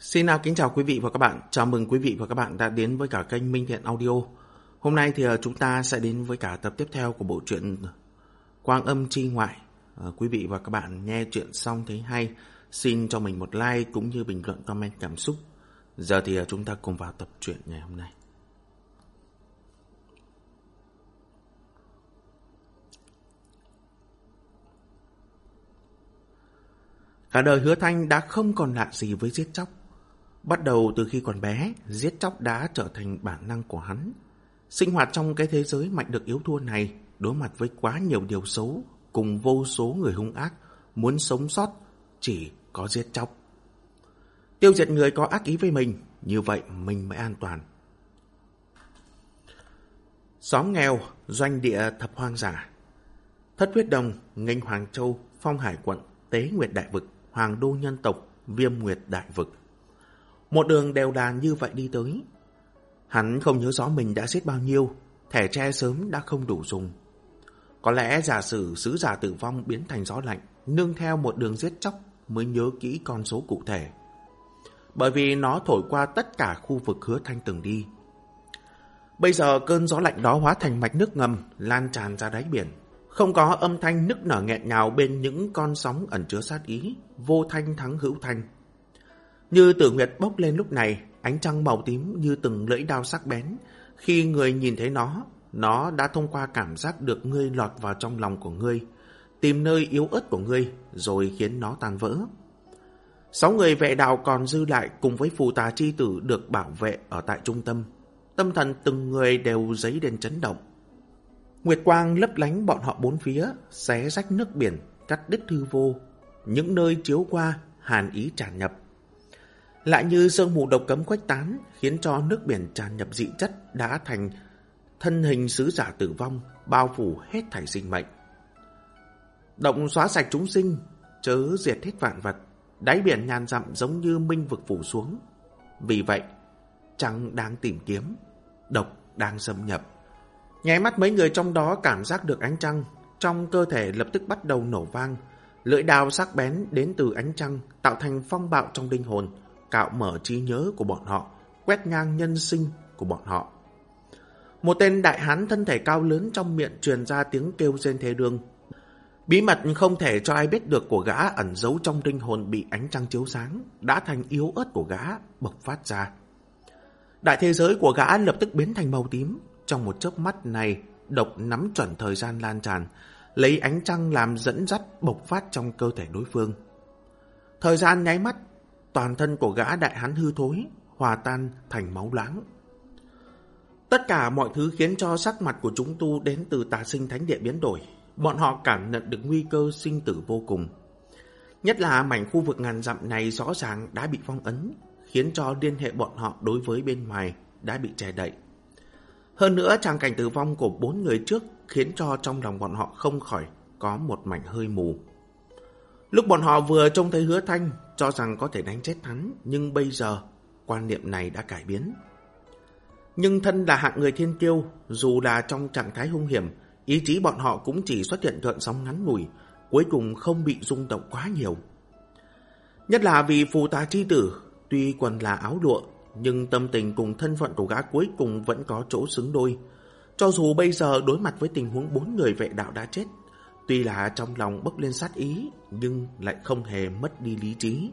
Xin à, kính chào quý vị và các bạn. Chào mừng quý vị và các bạn đã đến với cả kênh Minh Thiện Audio. Hôm nay thì à, chúng ta sẽ đến với cả tập tiếp theo của bộ truyện Quang Âm Chi Ngoại. À, quý vị và các bạn nghe chuyện xong thấy hay, xin cho mình một like cũng như bình luận comment cảm xúc. Giờ thì à, chúng ta cùng vào tập truyện ngày hôm nay. Cả đời hứa thanh đã không còn lạ gì với giết chóc. Bắt đầu từ khi còn bé, giết chóc đã trở thành bản năng của hắn. Sinh hoạt trong cái thế giới mạnh được yếu thua này, đối mặt với quá nhiều điều xấu, cùng vô số người hung ác, muốn sống sót, chỉ có giết chóc. Tiêu diệt người có ác ý với mình, như vậy mình mới an toàn. Xóm nghèo, doanh địa thập hoang giả. Thất huyết đồng, nghênh Hoàng Châu, Phong Hải quận, Tế Nguyệt Đại Vực, Hoàng Đô Nhân Tộc, Viêm Nguyệt Đại Vực. Một đường đều đàn như vậy đi tới. Hắn không nhớ rõ mình đã giết bao nhiêu, thẻ tre sớm đã không đủ dùng. Có lẽ giả sử sứ giả tử vong biến thành gió lạnh, nương theo một đường giết chóc mới nhớ kỹ con số cụ thể. Bởi vì nó thổi qua tất cả khu vực hứa thanh từng đi. Bây giờ cơn gió lạnh đó hóa thành mạch nước ngầm, lan tràn ra đáy biển. Không có âm thanh nức nở nghẹn ngào bên những con sóng ẩn chứa sát ý, vô thanh thắng hữu thanh. Như tử nguyệt bốc lên lúc này, ánh trăng màu tím như từng lưỡi đao sắc bén. Khi người nhìn thấy nó, nó đã thông qua cảm giác được ngươi lọt vào trong lòng của ngươi, tìm nơi yếu ớt của ngươi, rồi khiến nó tan vỡ. Sáu người vệ đạo còn dư lại cùng với phù tà chi tử được bảo vệ ở tại trung tâm. Tâm thần từng người đều giấy đến chấn động. Nguyệt quang lấp lánh bọn họ bốn phía, xé rách nước biển, cắt đứt thư vô. Những nơi chiếu qua, hàn ý tràn nhập. Lại như sương mù độc cấm khuếch tán, khiến cho nước biển tràn nhập dị chất đã thành thân hình sứ giả tử vong, bao phủ hết thảy sinh mệnh. Động xóa sạch chúng sinh, chớ diệt hết vạn vật, đáy biển nhàn dặm giống như minh vực phủ xuống. Vì vậy, trăng đang tìm kiếm, độc đang xâm nhập. Nháy mắt mấy người trong đó cảm giác được ánh trăng, trong cơ thể lập tức bắt đầu nổ vang. Lưỡi đao sắc bén đến từ ánh trăng tạo thành phong bạo trong linh hồn, cạo mở trí nhớ của bọn họ, quét ngang nhân sinh của bọn họ. Một tên đại hán thân thể cao lớn trong miệng truyền ra tiếng kêu rên thế đương. Bí mật không thể cho ai biết được của gã ẩn giấu trong linh hồn bị ánh trăng chiếu sáng, đã thành yếu ớt của gã bộc phát ra. Đại thế giới của gã lập tức biến thành màu tím, trong một chớp mắt này, độc nắm chuẩn thời gian lan tràn, lấy ánh trăng làm dẫn dắt bộc phát trong cơ thể đối phương. Thời gian nháy mắt, toàn thân của gã đại hán hư thối, hòa tan thành máu láng. Tất cả mọi thứ khiến cho sắc mặt của chúng tu đến từ tà sinh thánh địa biến đổi. Bọn họ cảm nhận được nguy cơ sinh tử vô cùng. Nhất là mảnh khu vực ngàn dặm này rõ ràng đã bị phong ấn, khiến cho liên hệ bọn họ đối với bên ngoài đã bị che đậy. Hơn nữa, tràng cảnh tử vong của bốn người trước khiến cho trong lòng bọn họ không khỏi có một mảnh hơi mù. Lúc bọn họ vừa trông thấy hứa thanh, cho rằng có thể đánh chết hắn, nhưng bây giờ quan niệm này đã cải biến. Nhưng thân là hạng người thiên kiêu, dù là trong trạng thái hung hiểm, ý chí bọn họ cũng chỉ xuất hiện gợn sóng ngắn ngủi, cuối cùng không bị rung động quá nhiều. Nhất là vì phù tá chi tử, tuy quần là áo lụa, nhưng tâm tình cùng thân phận của gã cuối cùng vẫn có chỗ xứng đôi. Cho dù bây giờ đối mặt với tình huống bốn người vệ đạo đã chết, tuy là trong lòng bốc lên sát ý, nhưng lại không hề mất đi lý trí.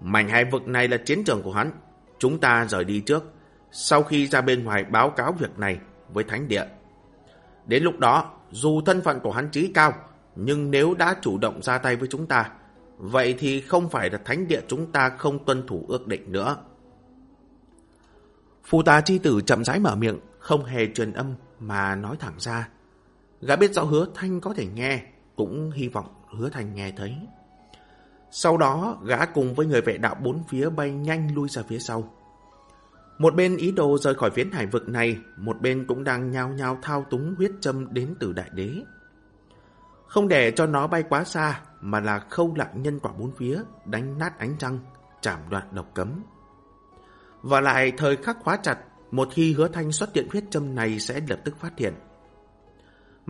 Mảnh hai vực này là chiến trường của hắn, chúng ta rời đi trước, sau khi ra bên ngoài báo cáo việc này với thánh địa. Đến lúc đó, dù thân phận của hắn trí cao, nhưng nếu đã chủ động ra tay với chúng ta, vậy thì không phải là thánh địa chúng ta không tuân thủ ước định nữa. Phù tà chi tử chậm rãi mở miệng, không hề truyền âm mà nói thẳng ra. Gã biết rõ hứa thanh có thể nghe, cũng hy vọng hứa thanh nghe thấy. Sau đó, gã cùng với người vệ đạo bốn phía bay nhanh lui ra phía sau. Một bên ý đồ rời khỏi phiến hải vực này, một bên cũng đang nhao nhao thao túng huyết châm đến từ đại đế. Không để cho nó bay quá xa, mà là khâu lại nhân quả bốn phía, đánh nát ánh trăng, chảm đoạn độc cấm. Và lại thời khắc khóa chặt, một khi hứa thanh xuất hiện huyết châm này sẽ lập tức phát hiện.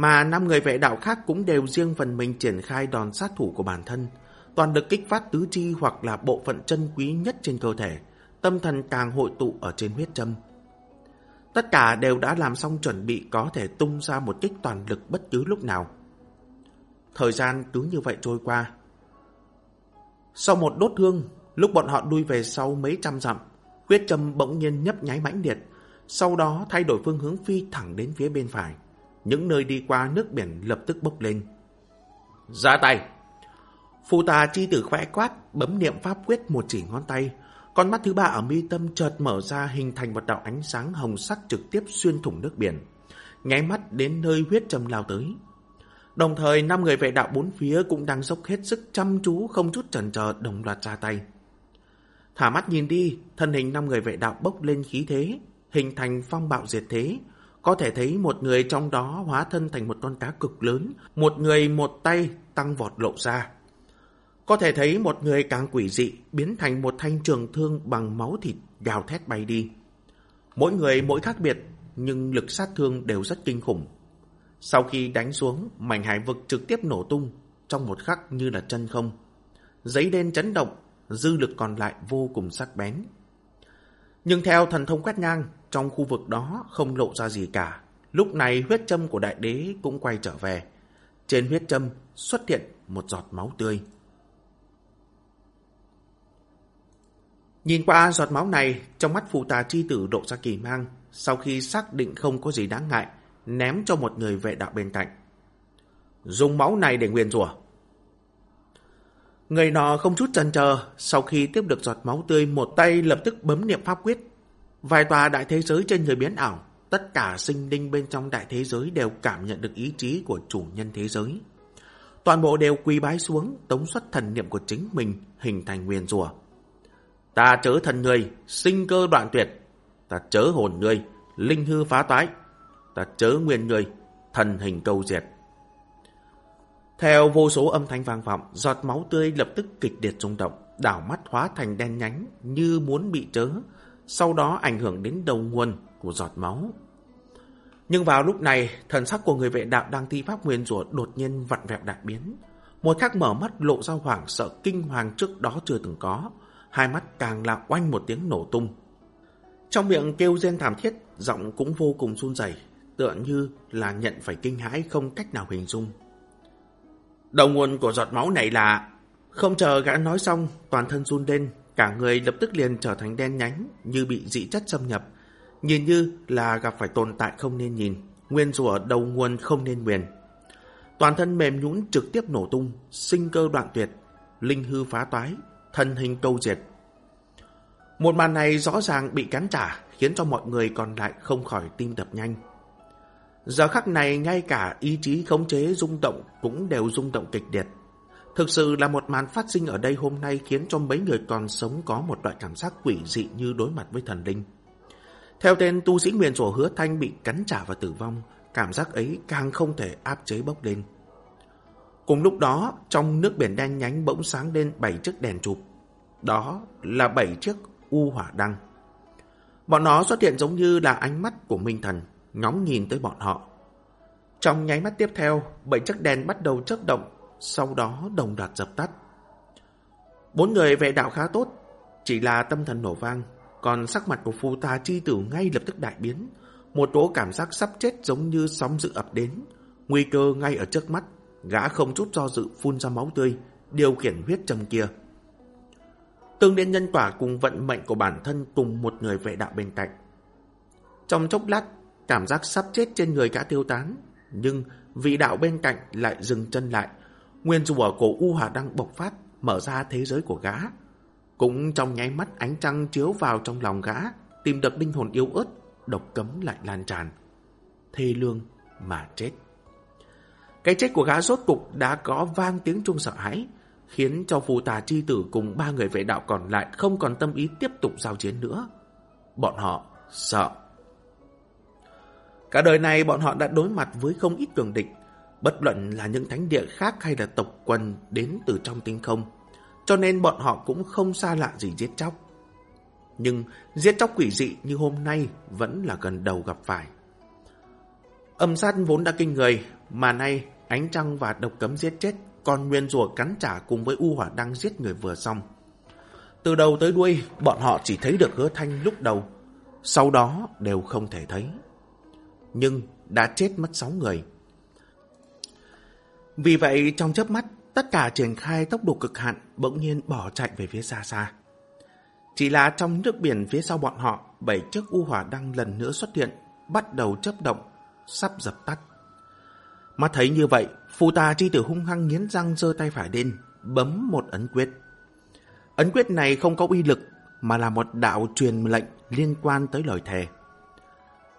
Mà năm người vệ đạo khác cũng đều riêng phần mình triển khai đòn sát thủ của bản thân, toàn được kích phát tứ chi hoặc là bộ phận chân quý nhất trên cơ thể, tâm thần càng hội tụ ở trên huyết châm. Tất cả đều đã làm xong chuẩn bị có thể tung ra một kích toàn lực bất cứ lúc nào. Thời gian cứ như vậy trôi qua. Sau một đốt hương, lúc bọn họ đuôi về sau mấy trăm dặm, huyết châm bỗng nhiên nhấp nháy mãnh liệt, sau đó thay đổi phương hướng phi thẳng đến phía bên phải. Những nơi đi qua nước biển lập tức bốc lên. Ra tay! Phù tà chi tử khẽ quát, bấm niệm pháp quyết một chỉ ngón tay. Con mắt thứ ba ở mi tâm chợt mở ra hình thành một đạo ánh sáng hồng sắc trực tiếp xuyên thủng nước biển. Nháy mắt đến nơi huyết trầm lao tới. Đồng thời, năm người vệ đạo bốn phía cũng đang dốc hết sức chăm chú không chút chần chờ đồng loạt ra tay. Thả mắt nhìn đi, thân hình năm người vệ đạo bốc lên khí thế, hình thành phong bạo diệt thế. Có thể thấy một người trong đó hóa thân thành một con cá cực lớn, một người một tay tăng vọt lộ ra. Có thể thấy một người càng quỷ dị biến thành một thanh trường thương bằng máu thịt gào thét bay đi. Mỗi người mỗi khác biệt, nhưng lực sát thương đều rất kinh khủng. Sau khi đánh xuống, mảnh hải vực trực tiếp nổ tung, trong một khắc như là chân không. Giấy đen chấn động, dư lực còn lại vô cùng sắc bén. Nhưng theo thần thông quét ngang, trong khu vực đó không lộ ra gì cả. Lúc này huyết châm của đại đế cũng quay trở về. Trên huyết châm xuất hiện một giọt máu tươi. Nhìn qua giọt máu này, trong mắt phụ tà chi tử độ ra kỳ mang, sau khi xác định không có gì đáng ngại, ném cho một người vệ đạo bên cạnh. Dùng máu này để nguyền rủa. Người nọ không chút chần chờ, sau khi tiếp được giọt máu tươi, một tay lập tức bấm niệm pháp quyết. Vài tòa đại thế giới trên người biến ảo, tất cả sinh linh bên trong đại thế giới đều cảm nhận được ý chí của chủ nhân thế giới. Toàn bộ đều quỳ bái xuống, tống xuất thần niệm của chính mình, hình thành nguyền rùa. Ta chớ thần người, sinh cơ đoạn tuyệt. Ta chớ hồn người, linh hư phá toái. Ta chớ nguyên người, thần hình câu diệt. Theo vô số âm thanh vang vọng, giọt máu tươi lập tức kịch liệt rung động, đảo mắt hóa thành đen nhánh như muốn bị chớ, sau đó ảnh hưởng đến đầu nguồn của giọt máu. Nhưng vào lúc này, thần sắc của người vệ đạo đang thi pháp nguyên rủa đột nhiên vặn vẹo đại biến. Một khắc mở mắt lộ ra hoảng sợ kinh hoàng trước đó chưa từng có, hai mắt càng là oanh một tiếng nổ tung. Trong miệng kêu rên thảm thiết, giọng cũng vô cùng run rẩy, tựa như là nhận phải kinh hãi không cách nào hình dung. Đầu nguồn của giọt máu này là... Không chờ gã nói xong, toàn thân run lên, cả người lập tức liền trở thành đen nhánh, như bị dị chất xâm nhập. Nhìn như là gặp phải tồn tại không nên nhìn, nguyên rủa đầu nguồn không nên nguyền. Toàn thân mềm nhũn trực tiếp nổ tung, sinh cơ đoạn tuyệt, linh hư phá toái, thân hình câu diệt. Một màn này rõ ràng bị cắn trả, khiến cho mọi người còn lại không khỏi tim đập nhanh. Giờ khắc này ngay cả ý chí khống chế rung động cũng đều rung động kịch liệt. Thực sự là một màn phát sinh ở đây hôm nay khiến cho mấy người còn sống có một loại cảm giác quỷ dị như đối mặt với thần linh. Theo tên tu sĩ nguyền rủa hứa thanh bị cắn trả và tử vong, cảm giác ấy càng không thể áp chế bốc lên. Cùng lúc đó, trong nước biển đen nhánh bỗng sáng lên bảy chiếc đèn chụp. Đó là bảy chiếc u hỏa đăng. Bọn nó xuất hiện giống như là ánh mắt của minh thần, ngóng nhìn tới bọn họ. Trong nháy mắt tiếp theo, bảy chiếc đèn bắt đầu chớp động, sau đó đồng loạt dập tắt. Bốn người vệ đạo khá tốt, chỉ là tâm thần nổ vang, còn sắc mặt của phu ta chi tử ngay lập tức đại biến. Một tố cảm giác sắp chết giống như sóng dự ập đến, nguy cơ ngay ở trước mắt, gã không chút do dự phun ra máu tươi, điều khiển huyết trầm kia. Tương điện nhân quả cùng vận mệnh của bản thân cùng một người vệ đạo bên cạnh. Trong chốc lát, cảm giác sắp chết trên người gã tiêu tán, nhưng vị đạo bên cạnh lại dừng chân lại. Nguyên rùa của U Hà đang bộc phát, mở ra thế giới của gã. Cũng trong nháy mắt ánh trăng chiếu vào trong lòng gã, tìm được linh hồn yếu ớt, độc cấm lại lan tràn. Thê lương mà chết. Cái chết của gã rốt cục đã có vang tiếng chuông sợ hãi, khiến cho phù tà chi tử cùng ba người vệ đạo còn lại không còn tâm ý tiếp tục giao chiến nữa. Bọn họ sợ. Cả đời này bọn họ đã đối mặt với không ít cường địch, bất luận là những thánh địa khác hay là tộc quần đến từ trong tinh không, cho nên bọn họ cũng không xa lạ gì giết chóc. Nhưng giết chóc quỷ dị như hôm nay vẫn là gần đầu gặp phải. Âm sát vốn đã kinh người, mà nay ánh trăng và độc cấm giết chết còn nguyên rùa cắn trả cùng với U Hỏa đang giết người vừa xong. Từ đầu tới đuôi, bọn họ chỉ thấy được hứa thanh lúc đầu, sau đó đều không thể thấy. Nhưng đã chết mất 6 người. Vì vậy, trong chớp mắt, tất cả triển khai tốc độ cực hạn bỗng nhiên bỏ chạy về phía xa xa. Chỉ là trong nước biển phía sau bọn họ, bảy chiếc u hỏa đang lần nữa xuất hiện, bắt đầu chấp động, sắp dập tắt. Mà thấy như vậy, phù tà chi tử hung hăng nghiến răng giơ tay phải lên, bấm một ấn quyết. Ấn quyết này không có uy lực, mà là một đạo truyền lệnh liên quan tới lời thề.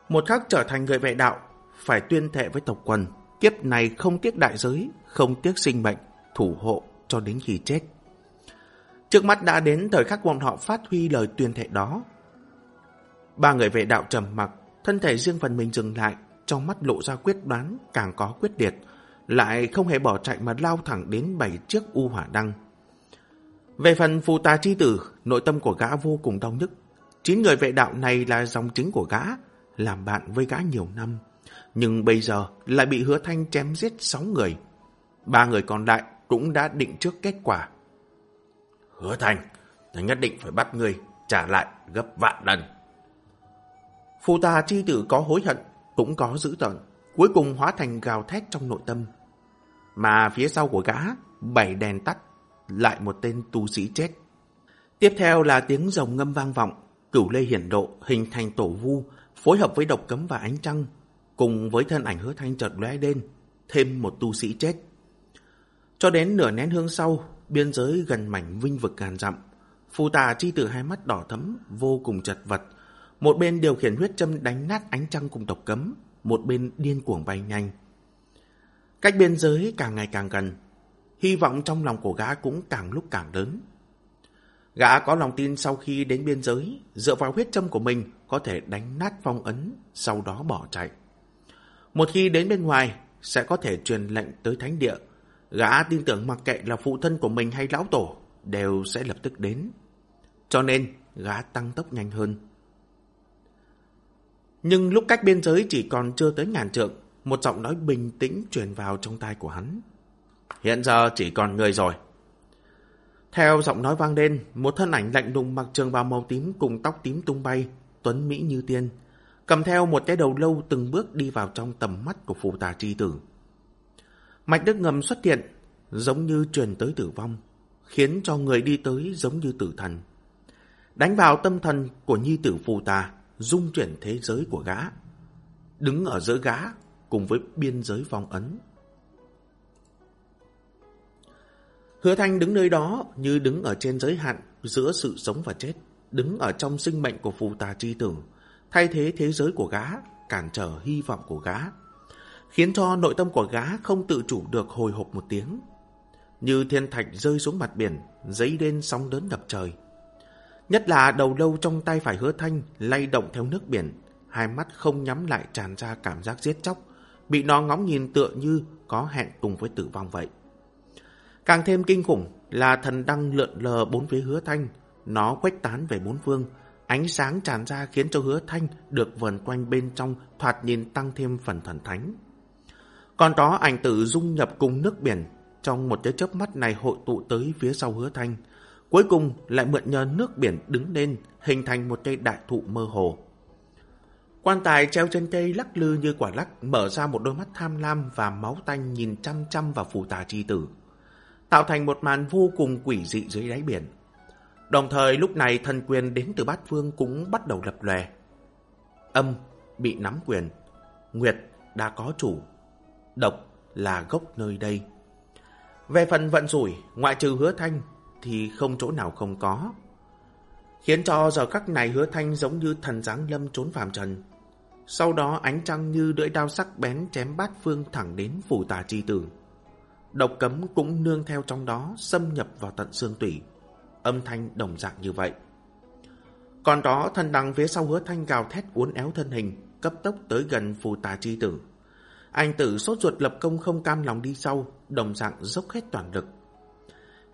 Một khắc trở thành người vệ đạo, phải tuyên thệ với tộc quần, kiếp này không tiếc đại giới, không tiếc sinh mệnh, thủ hộ cho đến khi chết. Trước mắt đã đến thời khắc bọn họ phát huy lời tuyên thệ đó. Ba người vệ đạo trầm mặc, thân thể riêng phần mình dừng lại, trong mắt lộ ra quyết đoán, càng có quyết liệt, lại không hề bỏ chạy mà lao thẳng đến bảy chiếc u hỏa đăng. Về phần phù tà chi tử, nội tâm của gã vô cùng đau nhức. Chín người vệ đạo này là dòng chính của gã, làm bạn với gã nhiều năm. Nhưng bây giờ lại bị hứa thanh chém giết sáu người. Ba người còn lại cũng đã định trước kết quả. Hứa thanh, ta nhất định phải bắt ngươi trả lại gấp vạn lần. Phù tà chi tử có hối hận, cũng có dữ tợn, cuối cùng hóa thành gào thét trong nội tâm. Mà phía sau của gã, bảy đèn tắt, lại một tên tu sĩ chết. Tiếp theo là tiếng rồng ngâm vang vọng, cửu lê hiển độ hình thành tổ vu, phối hợp với độc cấm và ánh trăng, cùng với thân ảnh hứa thanh chợt lóe lên, thêm một tu sĩ chết. Cho đến nửa nén hương sau, biên giới gần mảnh vinh vực ngàn dặm, phù tà chi tử hai mắt đỏ thấm, vô cùng chật vật. Một bên điều khiển huyết châm đánh nát ánh trăng cùng tộc cấm, một bên điên cuồng bay nhanh. Cách biên giới càng ngày càng gần, hy vọng trong lòng của gã cũng càng lúc càng lớn. Gã có lòng tin sau khi đến biên giới, dựa vào huyết châm của mình có thể đánh nát phong ấn, sau đó bỏ chạy. Một khi đến bên ngoài, sẽ có thể truyền lệnh tới thánh địa. Gã tin tưởng mặc kệ là phụ thân của mình hay lão tổ, đều sẽ lập tức đến. Cho nên, gã tăng tốc nhanh hơn. Nhưng lúc cách biên giới chỉ còn chưa tới ngàn trượng, một giọng nói bình tĩnh truyền vào trong tai của hắn. Hiện giờ chỉ còn người rồi. Theo giọng nói vang lên, một thân ảnh lạnh lùng mặc trường bào màu tím cùng tóc tím tung bay, tuấn mỹ như tiên, cầm theo một cái đầu lâu từng bước đi vào trong tầm mắt của phù tà chi tử. Mạch nước ngầm xuất hiện, giống như truyền tới tử vong, khiến cho người đi tới giống như tử thần. Đánh vào tâm thần của nhi tử phù tà, dung chuyển thế giới của gã. Đứng ở giữa gã cùng với biên giới vong ấn. Hứa Thanh đứng nơi đó như đứng ở trên giới hạn giữa sự sống và chết, đứng ở trong sinh mệnh của phù tà chi tử, thay thế thế giới của gã, cản trở hy vọng của gã, khiến cho nội tâm của gã không tự chủ được hồi hộp một tiếng. Như thiên thạch rơi xuống mặt biển, giấy lên sóng lớn đập trời. Nhất là đầu lâu trong tay phải hứa thanh lay động theo nước biển, hai mắt không nhắm lại tràn ra cảm giác giết chóc, bị nó ngóng nhìn tựa như có hẹn cùng với tử vong vậy. Càng thêm kinh khủng là thần đăng lượn lờ bốn phía hứa thanh, nó quách tán về bốn phương, ánh sáng tràn ra khiến cho hứa thanh được vần quanh bên trong thoạt nhìn tăng thêm phần thần thánh. Còn có ảnh tử dung nhập cùng nước biển, trong một cái chớp mắt này hội tụ tới phía sau hứa thanh, cuối cùng lại mượn nhờ nước biển đứng lên hình thành một cây đại thụ mơ hồ. Quan tài treo trên cây lắc lư như quả lắc mở ra một đôi mắt tham lam và máu tanh nhìn chăm chăm vào phù tà chi tử tạo thành một màn vô cùng quỷ dị dưới đáy biển. Đồng thời lúc này thần quyền đến từ bát phương cũng bắt đầu lập lòe. Âm bị nắm quyền, Nguyệt đã có chủ, độc là gốc nơi đây. Về phần vận rủi, ngoại trừ hứa thanh thì không chỗ nào không có. Khiến cho giờ khắc này hứa thanh giống như thần giáng lâm trốn phàm trần. Sau đó ánh trăng như lưỡi đao sắc bén chém bát phương thẳng đến phủ tà chi tử. Độc cấm cũng nương theo trong đó xâm nhập vào tận xương tủy. Âm thanh đồng dạng như vậy. Còn đó thân đằng phía sau hứa thanh gào thét uốn éo thân hình, cấp tốc tới gần phù tà chi tử. Anh tử sốt ruột lập công không cam lòng đi sau, đồng dạng dốc hết toàn lực.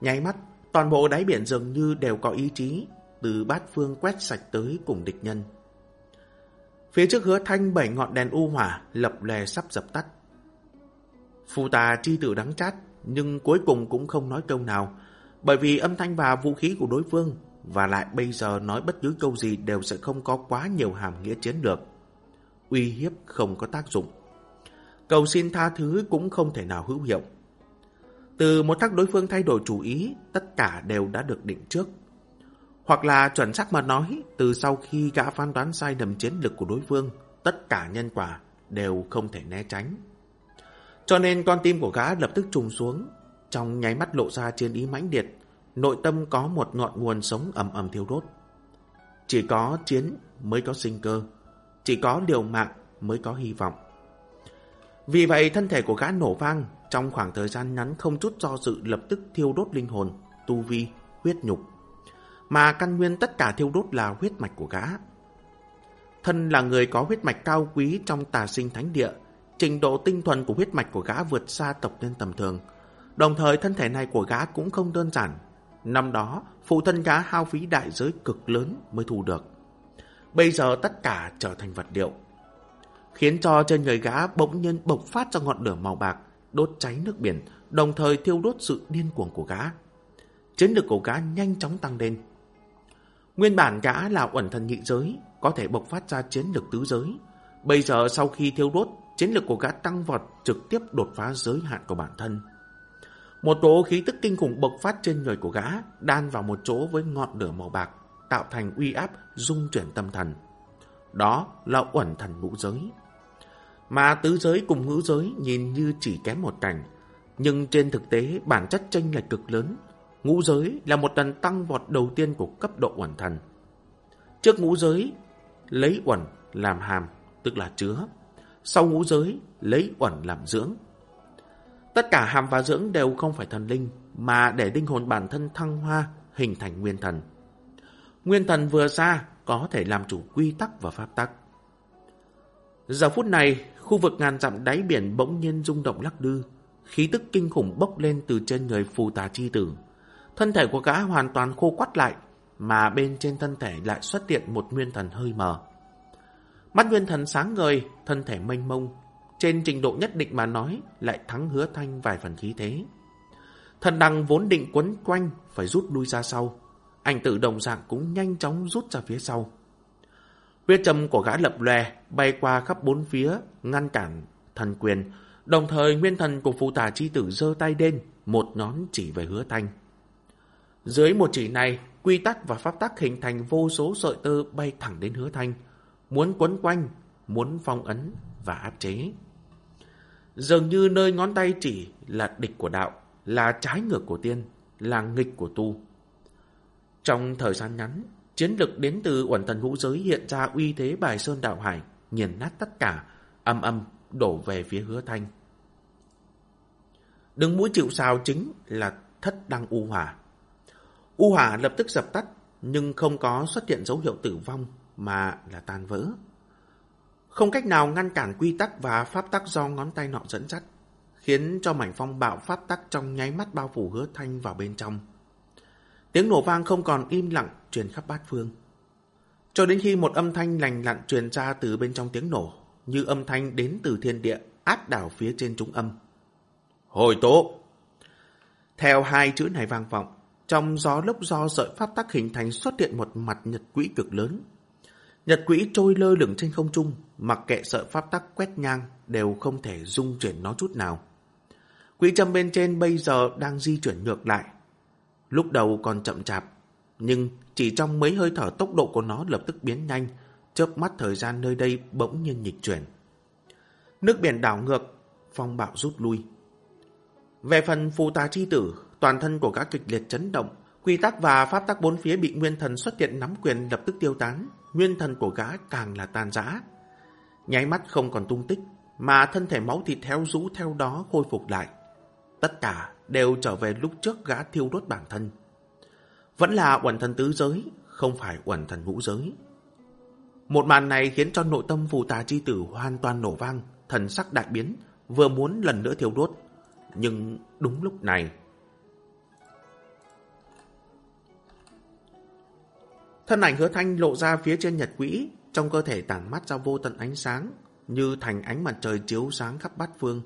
Nháy mắt, toàn bộ đáy biển dường như đều có ý chí, từ bát phương quét sạch tới cùng địch nhân. Phía trước hứa thanh bảy ngọn đèn u hỏa lập lè sắp dập tắt. Phù tà chi tử đắng chát, nhưng cuối cùng cũng không nói câu nào, bởi vì âm thanh và vũ khí của đối phương, và lại bây giờ nói bất cứ câu gì đều sẽ không có quá nhiều hàm nghĩa chiến lược. Uy hiếp không có tác dụng. Cầu xin tha thứ cũng không thể nào hữu hiệu. Từ một khắc đối phương thay đổi chủ ý, tất cả đều đã được định trước. Hoặc là chuẩn xác mà nói, từ sau khi gã phán đoán sai lầm chiến lược của đối phương, tất cả nhân quả đều không thể né tránh. Cho nên con tim của gã lập tức trùng xuống, trong nháy mắt lộ ra trên ý mãnh liệt, nội tâm có một ngọn nguồn sống ầm ầm thiêu đốt. Chỉ có chiến mới có sinh cơ, chỉ có liều mạng mới có hy vọng. Vì vậy thân thể của gã nổ vang, trong khoảng thời gian ngắn không chút do dự lập tức thiêu đốt linh hồn, tu vi, huyết nhục. Mà căn nguyên tất cả thiêu đốt là huyết mạch của gã. Thân là người có huyết mạch cao quý trong tà sinh thánh địa, trình độ tinh thuần của huyết mạch của gã vượt xa tộc nhân tầm thường. Đồng thời thân thể này của gã cũng không đơn giản. Năm đó, phụ thân gã hao phí đại giới cực lớn mới thu được. Bây giờ tất cả trở thành vật liệu. Khiến cho trên người gã bỗng nhiên bộc phát ra ngọn lửa màu bạc, đốt cháy nước biển, đồng thời thiêu đốt sự điên cuồng của gã. Chiến lược của gã nhanh chóng tăng lên. Nguyên bản gã là uẩn thần nhị giới, có thể bộc phát ra chiến lược tứ giới. Bây giờ sau khi thiêu đốt, chiến lược của gã tăng vọt trực tiếp đột phá giới hạn của bản thân. Một tố khí tức kinh khủng bộc phát trên người của gã, đan vào một chỗ với ngọn lửa màu bạc, tạo thành uy áp dung chuyển tâm thần. Đó là uẩn thần ngũ giới. Mà tứ giới cùng ngũ giới nhìn như chỉ kém một cảnh, nhưng trên thực tế bản chất tranh lệch cực lớn. Ngũ giới là một lần tăng vọt đầu tiên của cấp độ uẩn thần. Trước ngũ giới, lấy uẩn làm hàm, tức là chứa. Sau ngũ giới, lấy uẩn làm dưỡng. Tất cả hàm và dưỡng đều không phải thần linh, mà để linh hồn bản thân thăng hoa, hình thành nguyên thần. Nguyên thần vừa ra, có thể làm chủ quy tắc và pháp tắc. Giờ phút này, khu vực ngàn dặm đáy biển bỗng nhiên rung động lắc lư, khí tức kinh khủng bốc lên từ trên người phù tà chi tử. Thân thể của gã hoàn toàn khô quắt lại, mà bên trên thân thể lại xuất hiện một nguyên thần hơi mờ. Mắt nguyên thần sáng ngời, thân thể mênh mông, trên trình độ nhất định mà nói lại thắng hứa thanh vài phần khí thế. Thần đằng vốn định quấn quanh phải rút lui ra sau, ảnh tử đồng dạng cũng nhanh chóng rút ra phía sau. Huyết châm của gã lập lòe bay qua khắp bốn phía, ngăn cản thần quyền, đồng thời nguyên thần của phụ tả chi tử giơ tay lên, một nón chỉ về hứa thanh. Dưới một chỉ này, quy tắc và pháp tắc hình thành vô số sợi tơ bay thẳng đến hứa thanh, muốn quấn quanh, muốn phong ấn và áp chế. Dường như nơi ngón tay chỉ là địch của đạo, là trái ngược của tiên, là nghịch của tu. Trong thời gian ngắn, chiến lực đến từ uẩn thần ngũ giới hiện ra uy thế bài sơn đạo hải, nghiền nát tất cả, âm âm đổ về phía hứa thanh. Đứng mũi chịu sao chính là thất đăng u hỏa. U hỏa lập tức dập tắt, nhưng không có xuất hiện dấu hiệu tử vong mà là tan vỡ. Không cách nào ngăn cản quy tắc và pháp tắc do ngón tay nọ dẫn dắt, khiến cho mảnh phong bạo pháp tắc trong nháy mắt bao phủ hứa thanh vào bên trong. Tiếng nổ vang không còn im lặng truyền khắp bát phương. Cho đến khi một âm thanh lành lặn truyền ra từ bên trong tiếng nổ, như âm thanh đến từ thiên địa áp đảo phía trên trung âm. Hồi tố! Theo hai chữ này vang vọng, trong gió lốc do sợi pháp tắc hình thành xuất hiện một mặt nhật quỹ cực lớn. Nhật quỹ trôi lơ lửng trên không trung, mặc kệ sợi pháp tắc quét nhang đều không thể dung chuyển nó chút nào. Quỹ châm bên trên bây giờ đang di chuyển ngược lại. Lúc đầu còn chậm chạp, nhưng chỉ trong mấy hơi thở tốc độ của nó lập tức biến nhanh, chớp mắt thời gian nơi đây bỗng nhiên nhịch chuyển. Nước biển đảo ngược, phong bạo rút lui. Về phần phù tà chi tử, toàn thân của các kịch liệt chấn động, quy tắc và pháp tắc bốn phía bị nguyên thần xuất hiện nắm quyền lập tức tiêu tán, nguyên thần của gã càng là tan rã. Nháy mắt không còn tung tích, mà thân thể máu thịt theo rũ theo đó khôi phục lại. Tất cả đều trở về lúc trước gã thiêu đốt bản thân. Vẫn là uẩn thần tứ giới, không phải uẩn thần ngũ giới. Một màn này khiến cho nội tâm phù tà chi tử hoàn toàn nổ vang, thần sắc đại biến, vừa muốn lần nữa thiêu đốt. Nhưng đúng lúc này... Thân ảnh hứa thanh lộ ra phía trên nhật quỹ, trong cơ thể tản mắt ra vô tận ánh sáng, như thành ánh mặt trời chiếu sáng khắp bát phương.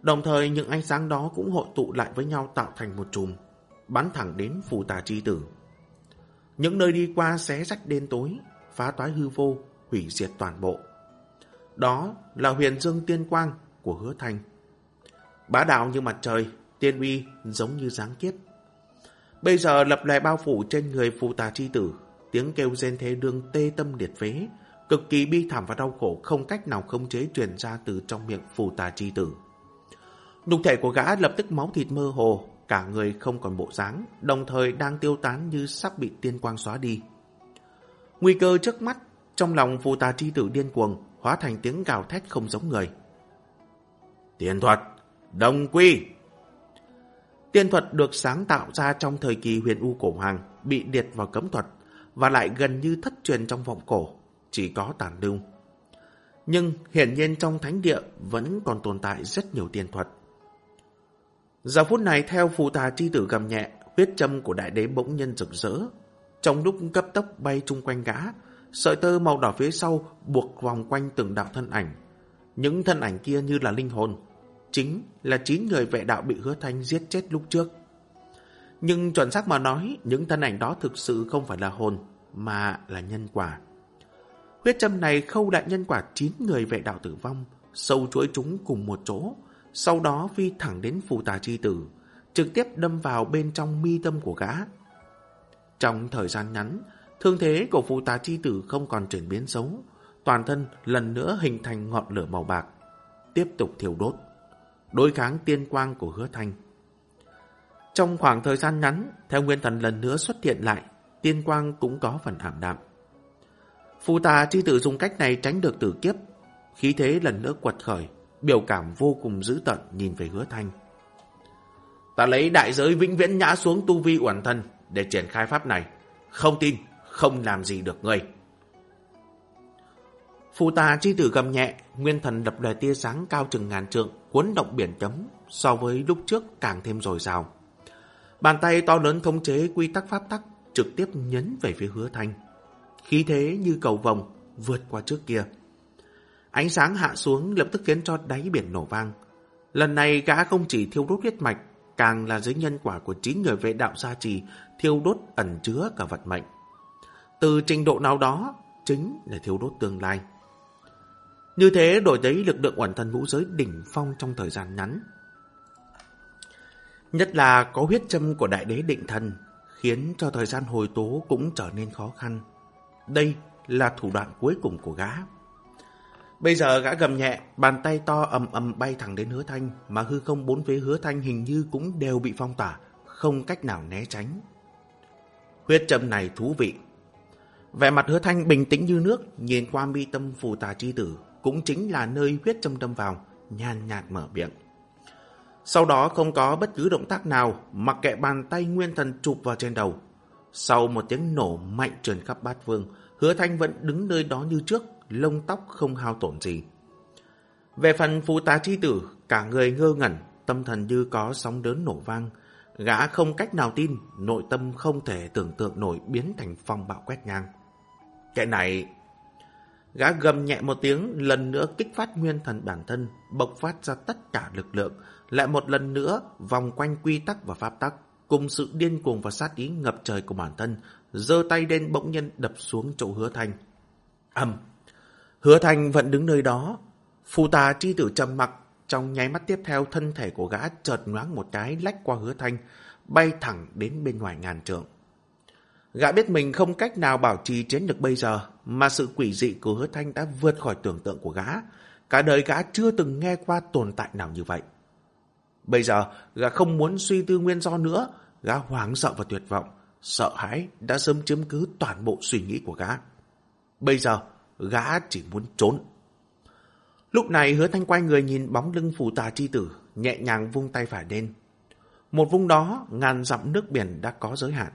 Đồng thời những ánh sáng đó cũng hội tụ lại với nhau tạo thành một chùm, bắn thẳng đến phù tà chi tử. Những nơi đi qua xé rách đêm tối, phá toái hư vô, hủy diệt toàn bộ. Đó là huyền dương tiên quang của hứa thanh. Bá đạo như mặt trời, tiên uy giống như giáng kiếp. Bây giờ lập lại bao phủ trên người phù tà chi tử, tiếng kêu rên thế đương tê tâm liệt phế, cực kỳ bi thảm và đau khổ không cách nào khống chế truyền ra từ trong miệng phù tà chi tử. Đục thể của gã lập tức máu thịt mơ hồ, cả người không còn bộ dáng, đồng thời đang tiêu tán như sắp bị tiên quang xóa đi. Nguy cơ trước mắt, trong lòng phù tà chi tử điên cuồng, hóa thành tiếng gào thét không giống người. tiền thuật, đồng quy! Tiên thuật được sáng tạo ra trong thời kỳ huyền U cổ hoàng, bị liệt vào cấm thuật, và lại gần như thất truyền trong vọng cổ, chỉ có tàn lưu. Nhưng hiển nhiên trong thánh địa vẫn còn tồn tại rất nhiều tiên thuật. Giờ phút này theo phù tà chi tử gầm nhẹ, huyết châm của đại đế bỗng nhân rực rỡ. Trong lúc cấp tốc bay chung quanh gã, sợi tơ màu đỏ phía sau buộc vòng quanh từng đạo thân ảnh. Những thân ảnh kia như là linh hồn, chính là chín người vệ đạo bị hứa thanh giết chết lúc trước. Nhưng chuẩn xác mà nói, những thân ảnh đó thực sự không phải là hồn, mà là nhân quả. Huyết châm này khâu đại nhân quả chín người vệ đạo tử vong, sâu chuỗi chúng cùng một chỗ, sau đó phi thẳng đến phù tà chi tử, trực tiếp đâm vào bên trong mi tâm của gã. Trong thời gian ngắn, thương thế của phù tà chi tử không còn chuyển biến xấu, toàn thân lần nữa hình thành ngọn lửa màu bạc, tiếp tục thiêu đốt, đối kháng tiên quang của hứa thanh. Trong khoảng thời gian ngắn, theo nguyên thần lần nữa xuất hiện lại, tiên quang cũng có phần ảm đạm. Phù tà chi tử dùng cách này tránh được tử kiếp, khí thế lần nữa quật khởi, biểu cảm vô cùng dữ tận nhìn về hứa thanh. Ta lấy đại giới vĩnh viễn nhã xuống tu vi uẩn thân để triển khai pháp này. Không tin, không làm gì được ngươi. Phù tà chi tử gầm nhẹ, nguyên thần lập lời tia sáng cao chừng ngàn trượng, cuốn động biển chấm so với lúc trước càng thêm dồi dào. Bàn tay to lớn thống chế quy tắc pháp tắc trực tiếp nhấn về phía hứa thanh. Khí thế như cầu vòng vượt qua trước kia. Ánh sáng hạ xuống lập tức khiến cho đáy biển nổ vang. Lần này gã không chỉ thiêu đốt huyết mạch, càng là dưới nhân quả của chín người vệ đạo gia trì thiêu đốt ẩn chứa cả vật mệnh. Từ trình độ nào đó, chính là thiêu đốt tương lai. Như thế đổi lấy lực lượng ẩn thân vũ giới đỉnh phong trong thời gian ngắn. Nhất là có huyết châm của đại đế định thần, khiến cho thời gian hồi tố cũng trở nên khó khăn. Đây là thủ đoạn cuối cùng của gã. Bây giờ gã gầm nhẹ, bàn tay to ầm ầm bay thẳng đến hứa thanh, mà hư không bốn phía hứa thanh hình như cũng đều bị phong tỏa, không cách nào né tránh. Huyết châm này thú vị. Vẻ mặt hứa thanh bình tĩnh như nước, nhìn qua mi tâm phù tà chi tử, cũng chính là nơi huyết châm đâm vào, nhàn nhạt mở miệng. Sau đó không có bất cứ động tác nào, mặc kệ bàn tay nguyên thần chụp vào trên đầu. Sau một tiếng nổ mạnh truyền khắp bát vương, hứa thanh vẫn đứng nơi đó như trước, lông tóc không hao tổn gì. Về phần phù tá chi tử, cả người ngơ ngẩn, tâm thần như có sóng đớn nổ vang. Gã không cách nào tin, nội tâm không thể tưởng tượng nổi biến thành phong bạo quét ngang. Cái này... Gã gầm nhẹ một tiếng, lần nữa kích phát nguyên thần bản thân, bộc phát ra tất cả lực lượng, lại một lần nữa vòng quanh quy tắc và pháp tắc, cùng sự điên cuồng và sát ý ngập trời của bản thân, giơ tay đen bỗng nhân đập xuống chỗ hứa thanh. Âm! Hứa Thanh vẫn đứng nơi đó. Phù tà chi tử trầm mặc, trong nháy mắt tiếp theo thân thể của gã chợt nhoáng một cái lách qua hứa Thanh, bay thẳng đến bên ngoài ngàn trượng. Gã biết mình không cách nào bảo trì chiến được bây giờ, mà sự quỷ dị của hứa Thanh đã vượt khỏi tưởng tượng của gã. Cả đời gã chưa từng nghe qua tồn tại nào như vậy. Bây giờ, gã không muốn suy tư nguyên do nữa, gã hoảng sợ và tuyệt vọng. Sợ hãi đã sớm chiếm cứ toàn bộ suy nghĩ của gã. Bây giờ, gã chỉ muốn trốn. Lúc này hứa thanh quay người nhìn bóng lưng phù tà chi tử, nhẹ nhàng vung tay phải lên. Một vung đó, ngàn dặm nước biển đã có giới hạn.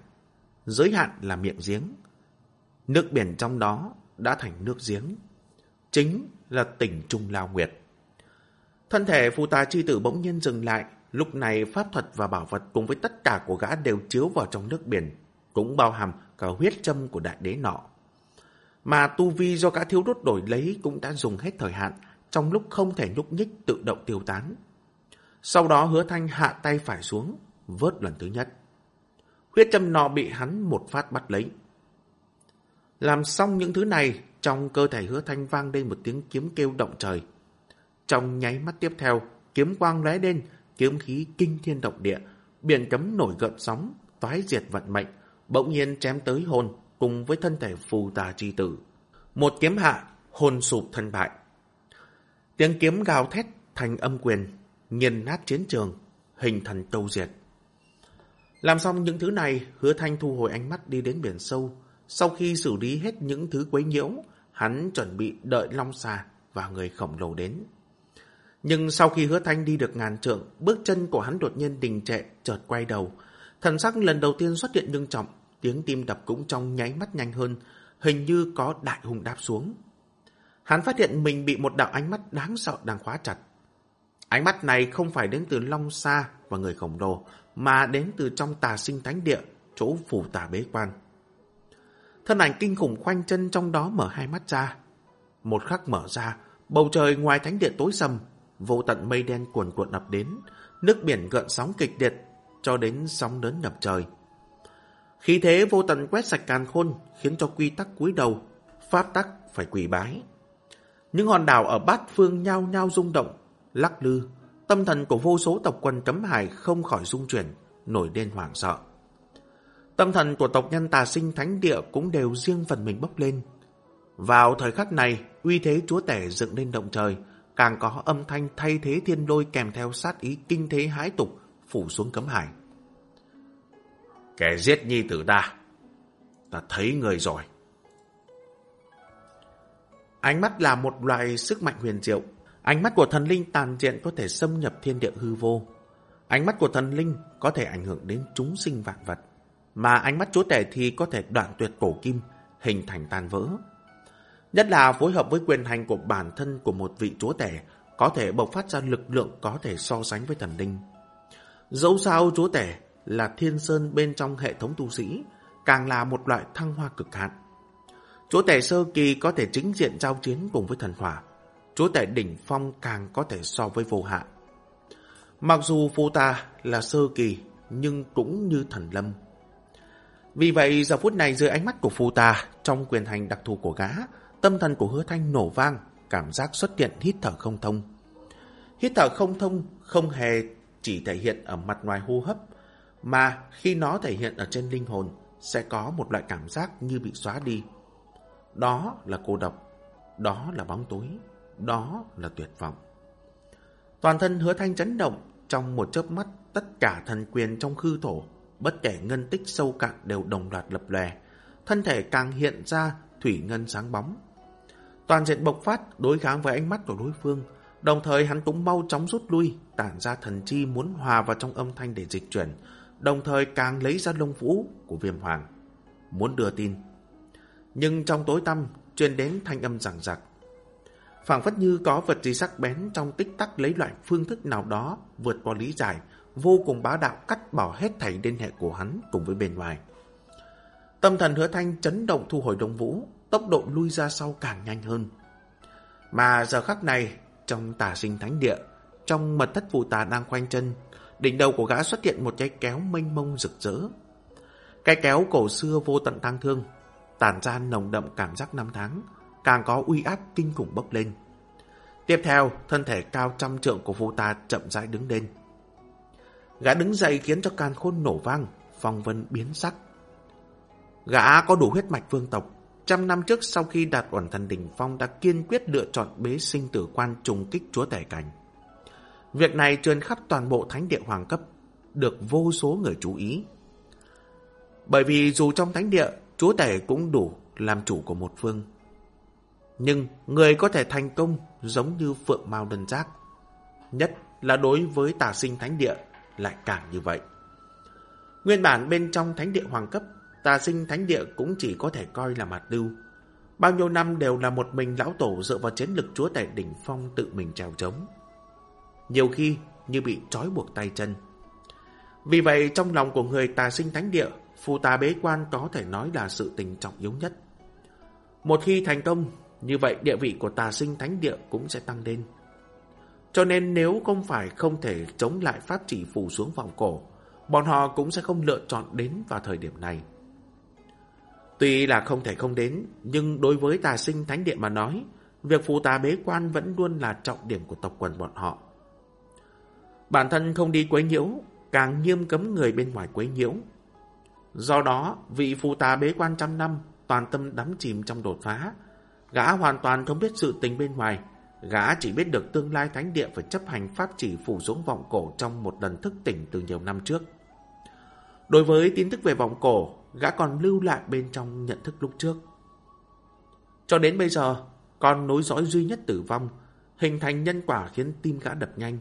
Giới hạn là miệng giếng. Nước biển trong đó đã thành nước giếng. Chính là tỉnh Trung Lao Nguyệt. Thân thể phù tà chi tử bỗng nhiên dừng lại, lúc này pháp thuật và bảo vật cùng với tất cả của gã đều chiếu vào trong nước biển, cũng bao hàm cả huyết châm của đại đế nọ mà tu vi do cả thiếu đốt đổi lấy cũng đã dùng hết thời hạn, trong lúc không thể nhúc nhích tự động tiêu tán. Sau đó hứa thanh hạ tay phải xuống, vớt lần thứ nhất. Huyết châm nọ bị hắn một phát bắt lấy. Làm xong những thứ này, trong cơ thể hứa thanh vang lên một tiếng kiếm kêu động trời. Trong nháy mắt tiếp theo, kiếm quang lóe lên, kiếm khí kinh thiên động địa, biển cấm nổi gợn sóng, toái diệt vận mệnh, bỗng nhiên chém tới hồn cùng với thân thể phù tà chi tử. Một kiếm hạ, hồn sụp thân bại. Tiếng kiếm gào thét thành âm quyền, nghiền nát chiến trường, hình thần tâu diệt. Làm xong những thứ này, hứa thanh thu hồi ánh mắt đi đến biển sâu. Sau khi xử lý hết những thứ quấy nhiễu, hắn chuẩn bị đợi long xà và người khổng lồ đến. Nhưng sau khi hứa thanh đi được ngàn trượng, bước chân của hắn đột nhiên đình trệ, chợt quay đầu. Thần sắc lần đầu tiên xuất hiện ngưng trọng, tiếng tim đập cũng trong nháy mắt nhanh hơn, hình như có đại hùng đáp xuống. Hắn phát hiện mình bị một đạo ánh mắt đáng sợ đang khóa chặt. Ánh mắt này không phải đến từ Long Sa và người khổng lồ, mà đến từ trong tà sinh thánh địa, chỗ phủ tà bế quan. Thân ảnh kinh khủng khoanh chân trong đó mở hai mắt ra. Một khắc mở ra, bầu trời ngoài thánh địa tối sầm, vô tận mây đen cuồn cuộn ập đến, nước biển gợn sóng kịch liệt, cho đến sóng lớn ngập trời. Khí thế vô tận quét sạch càn khôn, khiến cho quy tắc cúi đầu, pháp tắc phải quỳ bái. Những hòn đảo ở bát phương nhao nhao rung động, lắc lư, tâm thần của vô số tộc quân cấm hải không khỏi rung chuyển, nổi lên hoảng sợ. Tâm thần của tộc nhân tà sinh thánh địa cũng đều riêng phần mình bốc lên. Vào thời khắc này, uy thế chúa tể dựng lên động trời, càng có âm thanh thay thế thiên lôi kèm theo sát ý kinh thế hái tục phủ xuống cấm hải. Kẻ giết nhi tử ta, ta thấy người rồi. Ánh mắt là một loại sức mạnh huyền diệu. Ánh mắt của thần linh tàn diện có thể xâm nhập thiên địa hư vô. Ánh mắt của thần linh có thể ảnh hưởng đến chúng sinh vạn vật. Mà ánh mắt chúa tể thì có thể đoạn tuyệt cổ kim, hình thành tan vỡ. Nhất là phối hợp với quyền hành của bản thân của một vị chúa tể có thể bộc phát ra lực lượng có thể so sánh với thần linh. Dẫu sao chúa tể là thiên sơn bên trong hệ thống tu sĩ, càng là một loại thăng hoa cực hạn. Chúa tể sơ kỳ có thể chính diện giao chiến cùng với thần hỏa. Chúa tể đỉnh phong càng có thể so với vô hạn. Mặc dù phu ta là sơ kỳ, nhưng cũng như thần lâm. Vì vậy, giờ phút này dưới ánh mắt của phu ta, trong quyền hành đặc thù của gã, tâm thần của hứa thanh nổ vang, cảm giác xuất hiện hít thở không thông. Hít thở không thông không hề chỉ thể hiện ở mặt ngoài hô hấp, mà khi nó thể hiện ở trên linh hồn, sẽ có một loại cảm giác như bị xóa đi. Đó là cô độc, đó là bóng tối, đó là tuyệt vọng. Toàn thân hứa thanh chấn động, trong một chớp mắt, tất cả thần quyền trong khư thổ, bất kể ngân tích sâu cạn đều đồng loạt lập lè. Thân thể càng hiện ra thủy ngân sáng bóng. Toàn diện bộc phát đối kháng với ánh mắt của đối phương, đồng thời hắn cũng mau chóng rút lui, tản ra thần chi muốn hòa vào trong âm thanh để dịch chuyển, đồng thời càng lấy ra lông vũ của viêm hoàng, muốn đưa tin. Nhưng trong tối tăm, truyền đến thanh âm rằng rạc. phảng phất như có vật gì sắc bén trong tích tắc lấy loại phương thức nào đó vượt qua lý giải, vô cùng bá đạo cắt bỏ hết thảy liên hệ của hắn cùng với bên ngoài. Tâm thần hứa thanh chấn động thu hồi đông vũ, tốc độ lui ra sau càng nhanh hơn. Mà giờ khắc này, trong tả sinh thánh địa, trong mật thất phù tà đang khoanh chân, đỉnh đầu của gã xuất hiện một cái kéo mênh mông rực rỡ. Cái kéo cổ xưa vô tận tăng thương, tản ra nồng đậm cảm giác năm tháng, càng có uy áp kinh khủng bốc lên. Tiếp theo, thân thể cao trăm trượng của phù tà chậm rãi đứng lên. Gã đứng dậy khiến cho càn khôn nổ vang, phong vân biến sắc. Gã có đủ huyết mạch vương tộc, trăm năm trước sau khi đạt ổn thần đỉnh phong đã kiên quyết lựa chọn bế sinh tử quan trùng kích chúa tể cảnh. Việc này truyền khắp toàn bộ thánh địa hoàng cấp, được vô số người chú ý. Bởi vì dù trong thánh địa, chúa tể cũng đủ làm chủ của một phương. Nhưng người có thể thành công giống như phượng mao đơn giác. Nhất là đối với tà sinh thánh địa lại càng như vậy. Nguyên bản bên trong thánh địa hoàng cấp, tà sinh thánh địa cũng chỉ có thể coi là mặt lưu. Bao nhiêu năm đều là một mình lão tổ dựa vào chiến lực chúa tể đỉnh phong tự mình trèo trống. Nhiều khi như bị trói buộc tay chân. Vì vậy trong lòng của người tà sinh thánh địa, phù tà bế quan có thể nói là sự tình trọng yếu nhất. Một khi thành công, như vậy địa vị của tà sinh thánh địa cũng sẽ tăng lên. Cho nên nếu không phải không thể chống lại pháp chỉ phủ xuống vòng cổ, bọn họ cũng sẽ không lựa chọn đến vào thời điểm này. Tuy là không thể không đến, nhưng đối với tà sinh thánh điện mà nói, việc phù tà bế quan vẫn luôn là trọng điểm của tộc quần bọn họ. Bản thân không đi quấy nhiễu, càng nghiêm cấm người bên ngoài quấy nhiễu. Do đó, vị phù tà bế quan trăm năm, toàn tâm đắm chìm trong đột phá. Gã hoàn toàn không biết sự tình bên ngoài, gã chỉ biết được tương lai thánh địa phải chấp hành pháp chỉ phủ xuống vọng cổ trong một lần thức tỉnh từ nhiều năm trước. Đối với tin tức về vọng cổ, gã còn lưu lại bên trong nhận thức lúc trước. Cho đến bây giờ, con nối dõi duy nhất tử vong, hình thành nhân quả khiến tim gã đập nhanh,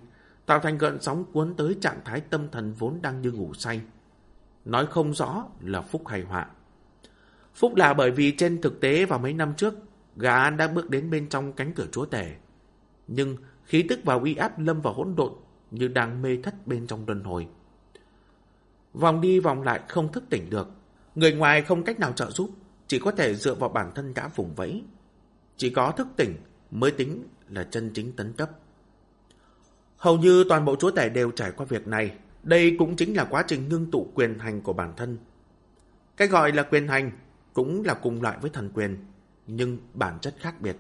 tạo thành gợn sóng cuốn tới trạng thái tâm thần vốn đang như ngủ say. Nói không rõ là phúc hay họa. Phúc là bởi vì trên thực tế vào mấy năm trước, gã đã bước đến bên trong cánh cửa chúa tể. Nhưng khí tức và uy áp lâm vào hỗn độn như đang mê thất bên trong luân hồi. Vòng đi vòng lại không thức tỉnh được. Người ngoài không cách nào trợ giúp, chỉ có thể dựa vào bản thân đã vùng vẫy. Chỉ có thức tỉnh mới tính là chân chính tấn cấp. Hầu như toàn bộ chúa tể đều trải qua việc này. Đây cũng chính là quá trình ngưng tụ quyền hành của bản thân. Cái gọi là quyền hành cũng là cùng loại với thần quyền, nhưng bản chất khác biệt.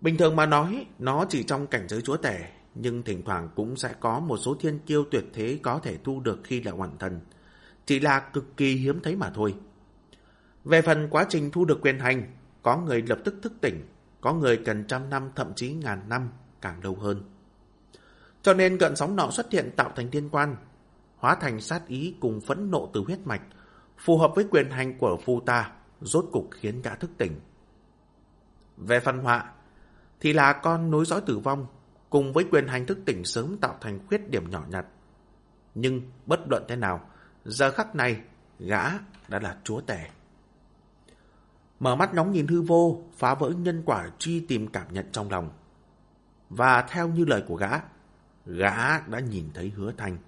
Bình thường mà nói, nó chỉ trong cảnh giới chúa tể, nhưng thỉnh thoảng cũng sẽ có một số thiên kiêu tuyệt thế có thể thu được khi là hoàn thần. Chỉ là cực kỳ hiếm thấy mà thôi. Về phần quá trình thu được quyền hành, có người lập tức thức tỉnh, có người cần trăm năm thậm chí ngàn năm, càng lâu hơn. Cho nên cận sóng nọ xuất hiện tạo thành thiên quan, hóa thành sát ý cùng phẫn nộ từ huyết mạch, phù hợp với quyền hành của phu ta, rốt cục khiến gã thức tỉnh. Về phần họa, thì là con nối dõi tử vong, cùng với quyền hành thức tỉnh sớm tạo thành khuyết điểm nhỏ nhặt. Nhưng bất luận thế nào, giờ khắc này, gã đã là chúa tể. Mở mắt nóng nhìn hư vô, phá vỡ nhân quả truy tìm cảm nhận trong lòng. Và theo như lời của gã, gã đã nhìn thấy hứa thanh.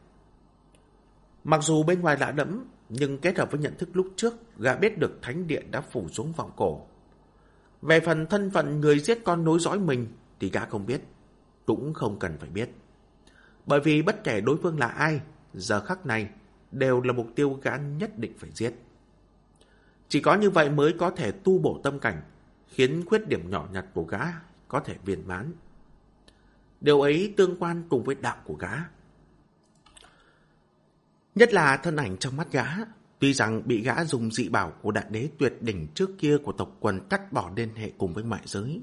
Mặc dù bên ngoài lạ đẫm, nhưng kết hợp với nhận thức lúc trước, gã biết được thánh điện đã phủ xuống vọng cổ. Về phần thân phận người giết con nối dõi mình thì gã không biết, cũng không cần phải biết. Bởi vì bất kể đối phương là ai, giờ khắc này đều là mục tiêu gã nhất định phải giết. Chỉ có như vậy mới có thể tu bổ tâm cảnh, khiến khuyết điểm nhỏ nhặt của gã có thể viên mãn. Điều ấy tương quan cùng với đạo của gã. Nhất là thân ảnh trong mắt gã, tuy rằng bị gã dùng dị bảo của đại đế tuyệt đỉnh trước kia của tộc quần cắt bỏ liên hệ cùng với ngoại giới,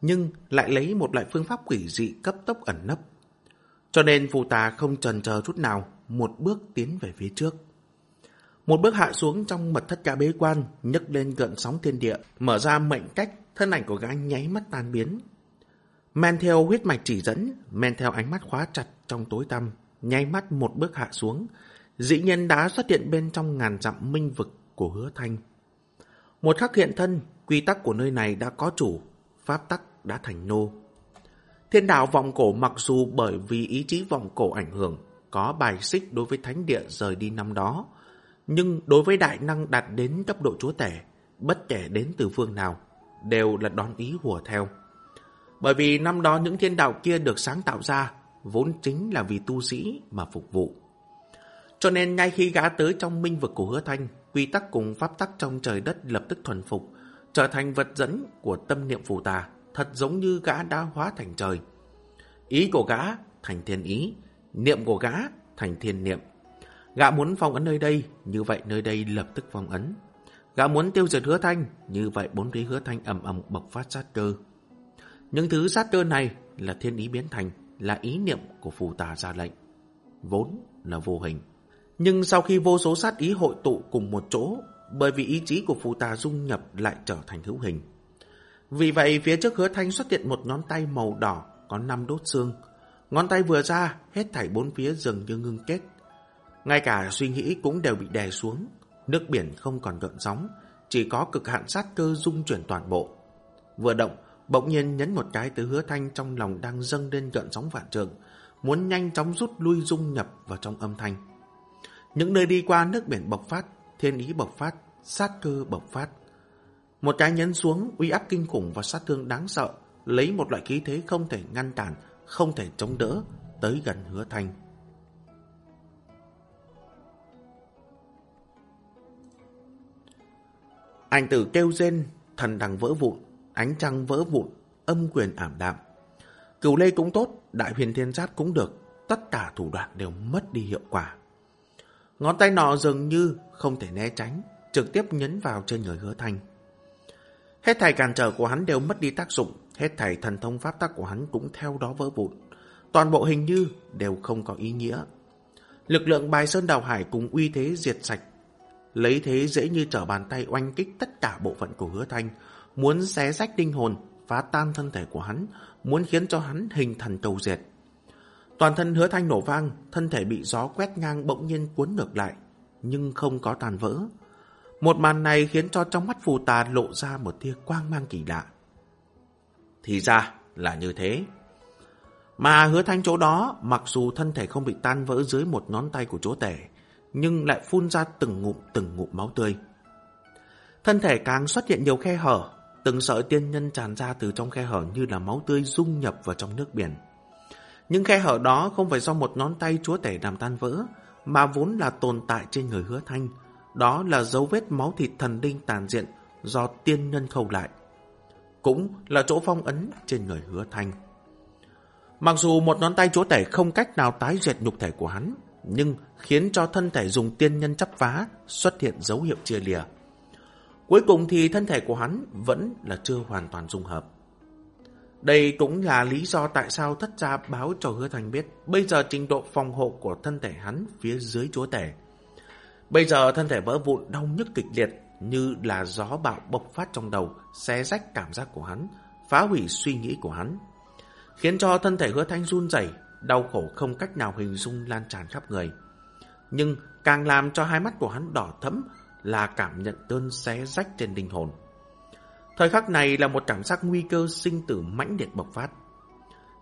nhưng lại lấy một loại phương pháp quỷ dị cấp tốc ẩn nấp. Cho nên phù tà không trần chờ chút nào, một bước tiến về phía trước. Một bước hạ xuống trong mật thất cả bế quan, nhấc lên gợn sóng thiên địa, mở ra mệnh cách, thân ảnh của gã nháy mắt tan biến. Men theo huyết mạch chỉ dẫn, men theo ánh mắt khóa chặt trong tối tăm, nháy mắt một bước hạ xuống, dĩ nhiên đã xuất hiện bên trong ngàn dặm minh vực của hứa thanh. Một khắc hiện thân, quy tắc của nơi này đã có chủ, pháp tắc đã thành nô. Thiên đạo vọng cổ mặc dù bởi vì ý chí vọng cổ ảnh hưởng, có bài xích đối với thánh địa rời đi năm đó, nhưng đối với đại năng đạt đến cấp độ chúa tể, bất kể đến từ phương nào, đều là đón ý hùa theo. Bởi vì năm đó những thiên đạo kia được sáng tạo ra, vốn chính là vì tu sĩ mà phục vụ. Cho nên ngay khi gã tới trong minh vực của hứa thanh, quy tắc cùng pháp tắc trong trời đất lập tức thuần phục, trở thành vật dẫn của tâm niệm phù tà, thật giống như gã đã hóa thành trời. Ý của gã thành thiên ý, niệm của gã thành thiên niệm. Gã muốn phong ấn nơi đây, như vậy nơi đây lập tức phong ấn. Gã muốn tiêu diệt hứa thanh, như vậy bốn phía hứa thanh ầm ầm bộc phát sát cơ. Những thứ sát cơ này là thiên ý biến thành, là ý niệm của phù tà ra lệnh. Vốn là vô hình. Nhưng sau khi vô số sát ý hội tụ cùng một chỗ, bởi vì ý chí của phù tà dung nhập lại trở thành hữu hình. Vì vậy phía trước hứa thanh xuất hiện một ngón tay màu đỏ có năm đốt xương. Ngón tay vừa ra, hết thảy bốn phía dường như ngưng kết. Ngay cả suy nghĩ cũng đều bị đè xuống. Nước biển không còn gợn sóng, chỉ có cực hạn sát cơ dung chuyển toàn bộ. Vừa động, bỗng nhiên nhấn một cái từ hứa thanh trong lòng đang dâng lên gợn sóng vạn trường, muốn nhanh chóng rút lui dung nhập vào trong âm thanh. Những nơi đi qua nước biển bộc phát, thiên ý bộc phát, sát cơ bộc phát. Một cái nhấn xuống, uy áp kinh khủng và sát thương đáng sợ, lấy một loại khí thế không thể ngăn cản, không thể chống đỡ tới gần hứa thanh. Anh tử kêu rên, thần đằng vỡ vụn, ánh trăng vỡ vụn, âm quyền ảm đạm. Cửu lê cũng tốt, đại huyền thiên giáp cũng được, tất cả thủ đoạn đều mất đi hiệu quả. Ngón tay nọ dường như không thể né tránh, trực tiếp nhấn vào trên người hứa thanh. Hết thảy cản trở của hắn đều mất đi tác dụng, hết thảy thần thông pháp tắc của hắn cũng theo đó vỡ vụn. Toàn bộ hình như đều không có ý nghĩa. Lực lượng bài sơn đào hải cùng uy thế diệt sạch. Lấy thế dễ như trở bàn tay oanh kích tất cả bộ phận của hứa thanh, muốn xé rách linh hồn, phá tan thân thể của hắn, muốn khiến cho hắn hình thần cầu diệt. Toàn thân hứa thanh nổ vang, thân thể bị gió quét ngang bỗng nhiên cuốn ngược lại, nhưng không có tàn vỡ. Một màn này khiến cho trong mắt phù tà lộ ra một tia quang mang kỳ lạ. Thì ra là như thế. Mà hứa thanh chỗ đó, mặc dù thân thể không bị tan vỡ dưới một ngón tay của chúa tể, nhưng lại phun ra từng ngụm từng ngụm máu tươi. Thân thể càng xuất hiện nhiều khe hở, từng sợi tiên nhân tràn ra từ trong khe hở như là máu tươi dung nhập vào trong nước biển. Nhưng khe hở đó không phải do một ngón tay chúa tể làm tan vỡ, mà vốn là tồn tại trên người hứa thanh. Đó là dấu vết máu thịt thần linh tàn diện do tiên nhân khâu lại. Cũng là chỗ phong ấn trên người hứa thanh. Mặc dù một ngón tay chúa tể không cách nào tái duyệt nhục thể của hắn, nhưng khiến cho thân thể dùng tiên nhân chấp phá xuất hiện dấu hiệu chia lìa. Cuối cùng thì thân thể của hắn vẫn là chưa hoàn toàn dung hợp. Đây cũng là lý do tại sao thất gia báo cho hứa thành biết bây giờ trình độ phòng hộ của thân thể hắn phía dưới chúa tể. Bây giờ thân thể vỡ vụn đau nhức kịch liệt như là gió bạo bộc phát trong đầu, xé rách cảm giác của hắn, phá hủy suy nghĩ của hắn. Khiến cho thân thể hứa thanh run rẩy đau khổ không cách nào hình dung lan tràn khắp người. Nhưng càng làm cho hai mắt của hắn đỏ thẫm là cảm nhận cơn xé rách trên linh hồn. Thời khắc này là một cảm giác nguy cơ sinh tử mãnh liệt bộc phát.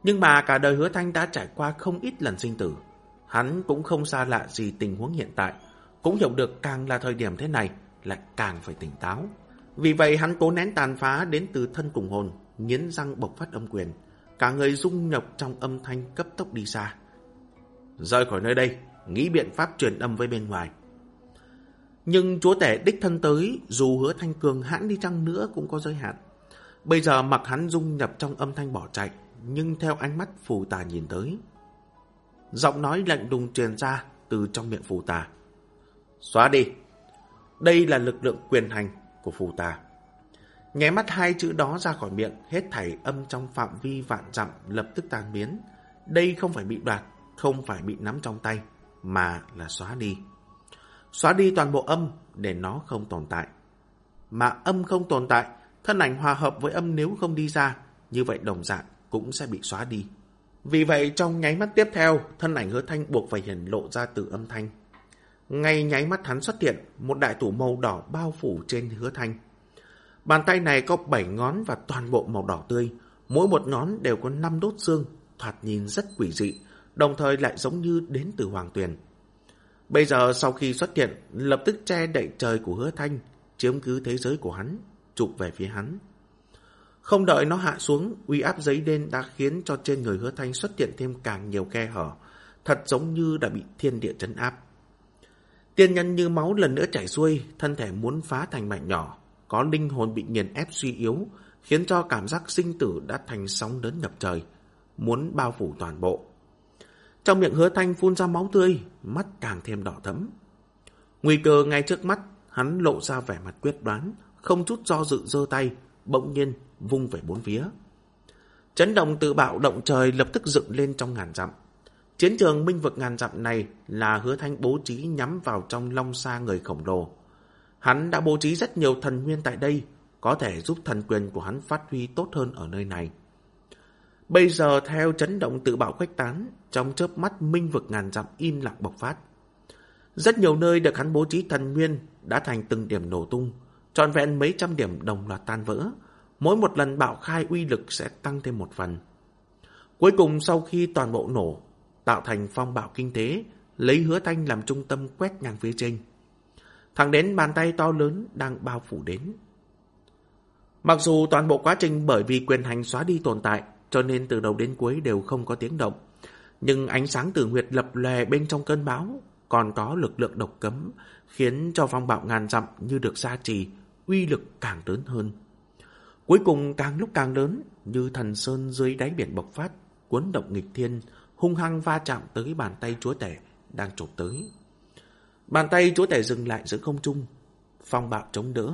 Nhưng mà cả đời hứa thanh đã trải qua không ít lần sinh tử. Hắn cũng không xa lạ gì tình huống hiện tại. Cũng hiểu được càng là thời điểm thế này lại càng phải tỉnh táo. Vì vậy hắn cố nén tàn phá đến từ thân cùng hồn, nghiến răng bộc phát âm quyền. Cả người rung nhọc trong âm thanh cấp tốc đi xa. Rời khỏi nơi đây, nghĩ biện pháp truyền âm với bên ngoài. Nhưng chúa tể đích thân tới, dù hứa thanh cường hãn đi chăng nữa cũng có giới hạn. Bây giờ mặc hắn dung nhập trong âm thanh bỏ chạy, nhưng theo ánh mắt phù tà nhìn tới. Giọng nói lạnh đùng truyền ra từ trong miệng phù tà. Xóa đi. Đây là lực lượng quyền hành của phù tà. Nháy mắt hai chữ đó ra khỏi miệng, hết thảy âm trong phạm vi vạn dặm lập tức tan biến. Đây không phải bị đoạt, không phải bị nắm trong tay, mà là xóa đi xóa đi toàn bộ âm để nó không tồn tại. Mà âm không tồn tại, thân ảnh hòa hợp với âm nếu không đi ra, như vậy đồng dạng cũng sẽ bị xóa đi. Vì vậy trong nháy mắt tiếp theo, thân ảnh hứa thanh buộc phải hiển lộ ra từ âm thanh. Ngay nháy mắt hắn xuất hiện, một đại tủ màu đỏ bao phủ trên hứa thanh. Bàn tay này có 7 ngón và toàn bộ màu đỏ tươi, mỗi một ngón đều có 5 đốt xương, thoạt nhìn rất quỷ dị, đồng thời lại giống như đến từ hoàng tuyền. Bây giờ sau khi xuất hiện, lập tức che đậy trời của hứa thanh, chiếm cứ thế giới của hắn, chụp về phía hắn. Không đợi nó hạ xuống, uy áp giấy đen đã khiến cho trên người hứa thanh xuất hiện thêm càng nhiều khe hở, thật giống như đã bị thiên địa chấn áp. Tiên nhân như máu lần nữa chảy xuôi, thân thể muốn phá thành mảnh nhỏ, có linh hồn bị nghiền ép suy yếu, khiến cho cảm giác sinh tử đã thành sóng lớn ngập trời, muốn bao phủ toàn bộ. Trong miệng hứa thanh phun ra máu tươi, mắt càng thêm đỏ thẫm. Nguy cơ ngay trước mắt, hắn lộ ra vẻ mặt quyết đoán, không chút do dự giơ tay, bỗng nhiên vung về bốn phía. Chấn động tự bạo động trời lập tức dựng lên trong ngàn dặm. Chiến trường minh vực ngàn dặm này là hứa thanh bố trí nhắm vào trong long xa người khổng lồ. Hắn đã bố trí rất nhiều thần nguyên tại đây, có thể giúp thần quyền của hắn phát huy tốt hơn ở nơi này. Bây giờ theo chấn động tự bạo khuếch tán, trong chớp mắt minh vực ngàn dặm im lặng bộc phát. Rất nhiều nơi được hắn bố trí thần nguyên đã thành từng điểm nổ tung, trọn vẹn mấy trăm điểm đồng loạt tan vỡ. Mỗi một lần bạo khai uy lực sẽ tăng thêm một phần. Cuối cùng sau khi toàn bộ nổ, tạo thành phong bạo kinh tế, lấy hứa thanh làm trung tâm quét ngang phía trên. Thẳng đến bàn tay to lớn đang bao phủ đến. Mặc dù toàn bộ quá trình bởi vì quyền hành xóa đi tồn tại, cho nên từ đầu đến cuối đều không có tiếng động. Nhưng ánh sáng từ nguyệt lập lè bên trong cơn bão, còn có lực lượng độc cấm, khiến cho phong bạo ngàn dặm như được gia trì, uy lực càng lớn hơn. Cuối cùng càng lúc càng lớn, như thần sơn dưới đáy biển bộc phát, cuốn động nghịch thiên, hung hăng va chạm tới bàn tay chúa tể đang chụp tới. Bàn tay chúa tể dừng lại giữa không trung, phong bạo chống đỡ.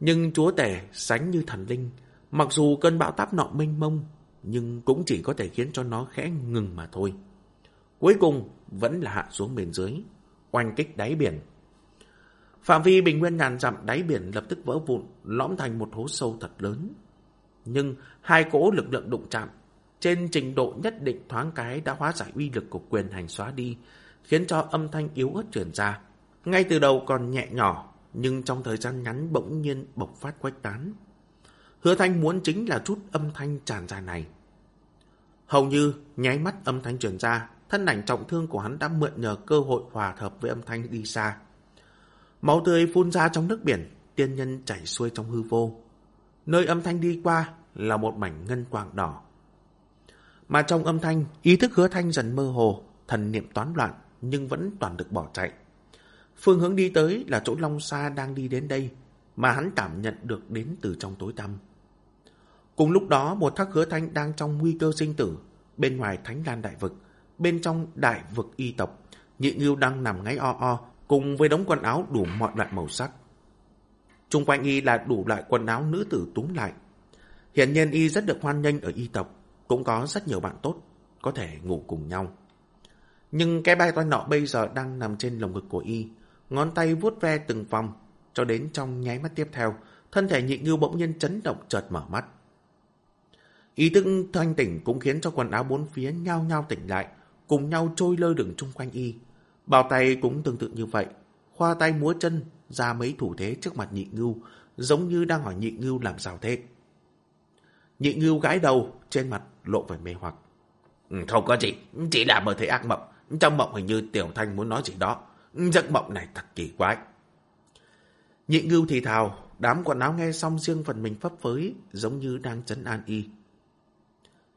Nhưng chúa tể sánh như thần linh, mặc dù cơn bão táp nọ mênh mông, nhưng cũng chỉ có thể khiến cho nó khẽ ngừng mà thôi. Cuối cùng vẫn là hạ xuống bên dưới, oanh kích đáy biển. Phạm vi bình nguyên ngàn dặm đáy biển lập tức vỡ vụn, lõm thành một hố sâu thật lớn. Nhưng hai cỗ lực lượng đụng chạm, trên trình độ nhất định thoáng cái đã hóa giải uy lực của quyền hành xóa đi, khiến cho âm thanh yếu ớt truyền ra. Ngay từ đầu còn nhẹ nhỏ, nhưng trong thời gian ngắn bỗng nhiên bộc phát quách tán. Hứa thanh muốn chính là chút âm thanh tràn ra này. Hầu như nháy mắt âm thanh truyền ra, thân ảnh trọng thương của hắn đã mượn nhờ cơ hội hòa hợp với âm thanh đi xa. Máu tươi phun ra trong nước biển, tiên nhân chảy xuôi trong hư vô. Nơi âm thanh đi qua là một mảnh ngân quang đỏ. Mà trong âm thanh, ý thức hứa thanh dần mơ hồ, thần niệm toán loạn, nhưng vẫn toàn được bỏ chạy. Phương hướng đi tới là chỗ Long Sa đang đi đến đây, mà hắn cảm nhận được đến từ trong tối tăm. Cùng lúc đó, một thác hứa thanh đang trong nguy cơ sinh tử, bên ngoài thánh lan đại vực, bên trong đại vực y tộc, nhị nghiêu đang nằm ngáy o o, cùng với đống quần áo đủ mọi loại màu sắc. Trung quanh y là đủ loại quần áo nữ tử túm lại. Hiện nhiên y rất được hoan nghênh ở y tộc, cũng có rất nhiều bạn tốt, có thể ngủ cùng nhau. Nhưng cái bài toan nọ bây giờ đang nằm trên lồng ngực của y, ngón tay vuốt ve từng vòng, cho đến trong nháy mắt tiếp theo, thân thể nhị ngưu bỗng nhiên chấn động chợt mở mắt. Ý thức thanh tỉnh cũng khiến cho quần áo bốn phía nhao nhao tỉnh lại, cùng nhau trôi lơ lửng chung quanh y. Bào tay cũng tương tự như vậy, khoa tay múa chân, ra mấy thủ thế trước mặt nhị ngưu, giống như đang hỏi nhị ngưu làm sao thế. Nhị ngưu gãi đầu, trên mặt lộ vẻ mê hoặc. Ừ, không có gì, chỉ là mơ thấy ác mộng. Trong mộng hình như Tiểu Thanh muốn nói gì đó. Giấc mộng này thật kỳ quái. Nhị ngưu thì thào, đám quần áo nghe xong riêng phần mình phấp phới, giống như đang chấn an y.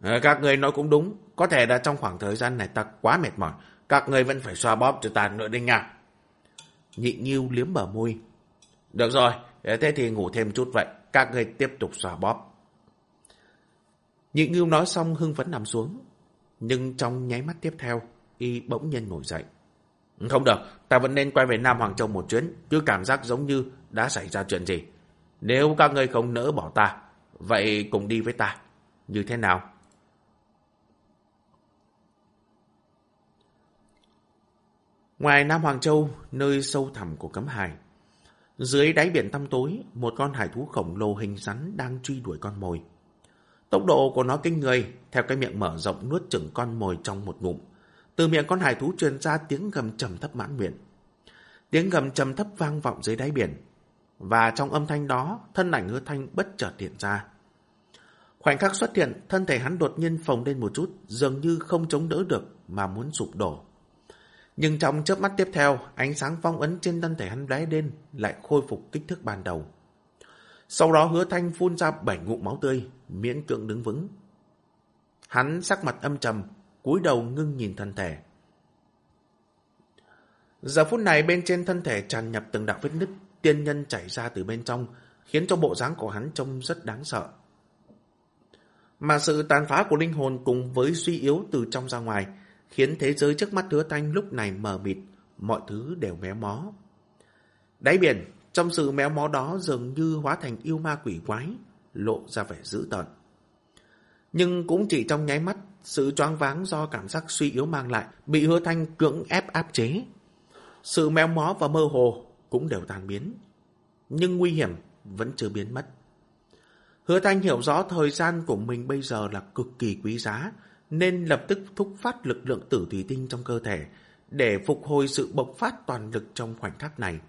Ờ, các người nói cũng đúng, có thể là trong khoảng thời gian này ta quá mệt mỏi, các người vẫn phải xoa bóp cho ta nữa đi nha. Nhị nghiêu liếm bờ môi. Được rồi, thế thì ngủ thêm chút vậy, các người tiếp tục xoa bóp. Nhị ngưu nói xong hưng vẫn nằm xuống, nhưng trong nháy mắt tiếp theo, y bỗng nhiên ngồi dậy. Không được, ta vẫn nên quay về Nam Hoàng Châu một chuyến, cứ cảm giác giống như đã xảy ra chuyện gì. Nếu các ngươi không nỡ bỏ ta, vậy cùng đi với ta. Như thế nào? Ngoài Nam Hoàng Châu, nơi sâu thẳm của cấm hải, dưới đáy biển tăm tối, một con hải thú khổng lồ hình rắn đang truy đuổi con mồi. Tốc độ của nó kinh người, theo cái miệng mở rộng nuốt chửng con mồi trong một ngụm. Từ miệng con hải thú truyền ra tiếng gầm trầm thấp mãn nguyện. Tiếng gầm trầm thấp vang vọng dưới đáy biển. Và trong âm thanh đó, thân ảnh hứa thanh bất chợt hiện ra. Khoảnh khắc xuất hiện, thân thể hắn đột nhiên phồng lên một chút, dường như không chống đỡ được mà muốn sụp đổ. Nhưng trong chớp mắt tiếp theo, ánh sáng phong ấn trên thân thể hắn lóe lên lại khôi phục kích thước ban đầu. Sau đó hứa thanh phun ra bảy ngụm máu tươi, miễn cưỡng đứng vững. Hắn sắc mặt âm trầm, cúi đầu ngưng nhìn thân thể. Giờ phút này bên trên thân thể tràn nhập từng đạo vết nứt, tiên nhân chảy ra từ bên trong, khiến cho bộ dáng của hắn trông rất đáng sợ. Mà sự tàn phá của linh hồn cùng với suy yếu từ trong ra ngoài, khiến thế giới trước mắt hứa thanh lúc này mờ mịt, mọi thứ đều méo mó. Đáy biển, trong sự méo mó đó dường như hóa thành yêu ma quỷ quái, lộ ra vẻ dữ tợn. Nhưng cũng chỉ trong nháy mắt, sự choáng váng do cảm giác suy yếu mang lại bị hứa thanh cưỡng ép áp chế. Sự méo mó và mơ hồ cũng đều tan biến. Nhưng nguy hiểm vẫn chưa biến mất. Hứa thanh hiểu rõ thời gian của mình bây giờ là cực kỳ quý giá, nên lập tức thúc phát lực lượng tử thủy tinh trong cơ thể để phục hồi sự bộc phát toàn lực trong khoảnh khắc này.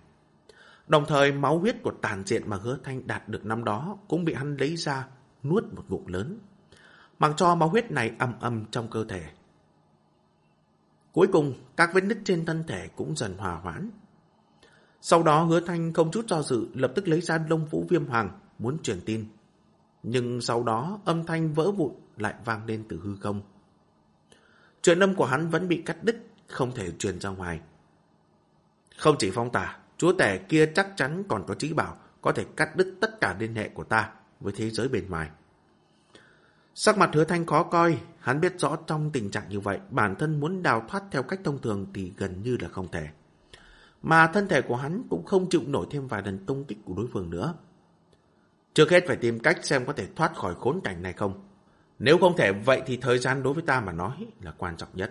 Đồng thời máu huyết của tàn diện mà hứa thanh đạt được năm đó cũng bị hắn lấy ra, nuốt một ngụm lớn, mặc cho máu huyết này âm âm trong cơ thể. Cuối cùng, các vết nứt trên thân thể cũng dần hòa hoãn. Sau đó hứa thanh không chút do dự lập tức lấy ra lông vũ viêm hoàng muốn truyền tin. Nhưng sau đó âm thanh vỡ vụn lại vang lên từ hư không. Chuyện âm của hắn vẫn bị cắt đứt, không thể truyền ra ngoài. Không chỉ phong tả, chúa tể kia chắc chắn còn có trí bảo có thể cắt đứt tất cả liên hệ của ta với thế giới bên ngoài. Sắc mặt hứa thanh khó coi, hắn biết rõ trong tình trạng như vậy, bản thân muốn đào thoát theo cách thông thường thì gần như là không thể. Mà thân thể của hắn cũng không chịu nổi thêm vài lần tung kích của đối phương nữa. Trước hết phải tìm cách xem có thể thoát khỏi khốn cảnh này không. Nếu không thể vậy thì thời gian đối với ta mà nói là quan trọng nhất.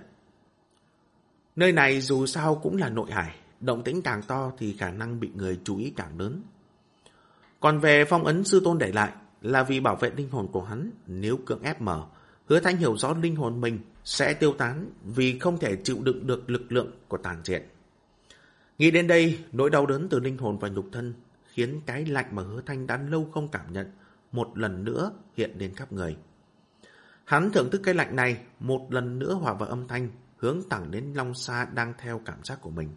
Nơi này dù sao cũng là nội hải, động tĩnh càng to thì khả năng bị người chú ý càng lớn. Còn về phong ấn sư tôn để lại là vì bảo vệ linh hồn của hắn, nếu cưỡng ép mở, hứa thanh hiểu rõ linh hồn mình sẽ tiêu tán vì không thể chịu đựng được lực lượng của tàn diện. Nghĩ đến đây, nỗi đau đớn từ linh hồn và nhục thân khiến cái lạnh mà hứa thanh đã lâu không cảm nhận một lần nữa hiện đến khắp người. Hắn thưởng thức cái lạnh này một lần nữa hòa vào âm thanh hướng thẳng đến Long Sa đang theo cảm giác của mình.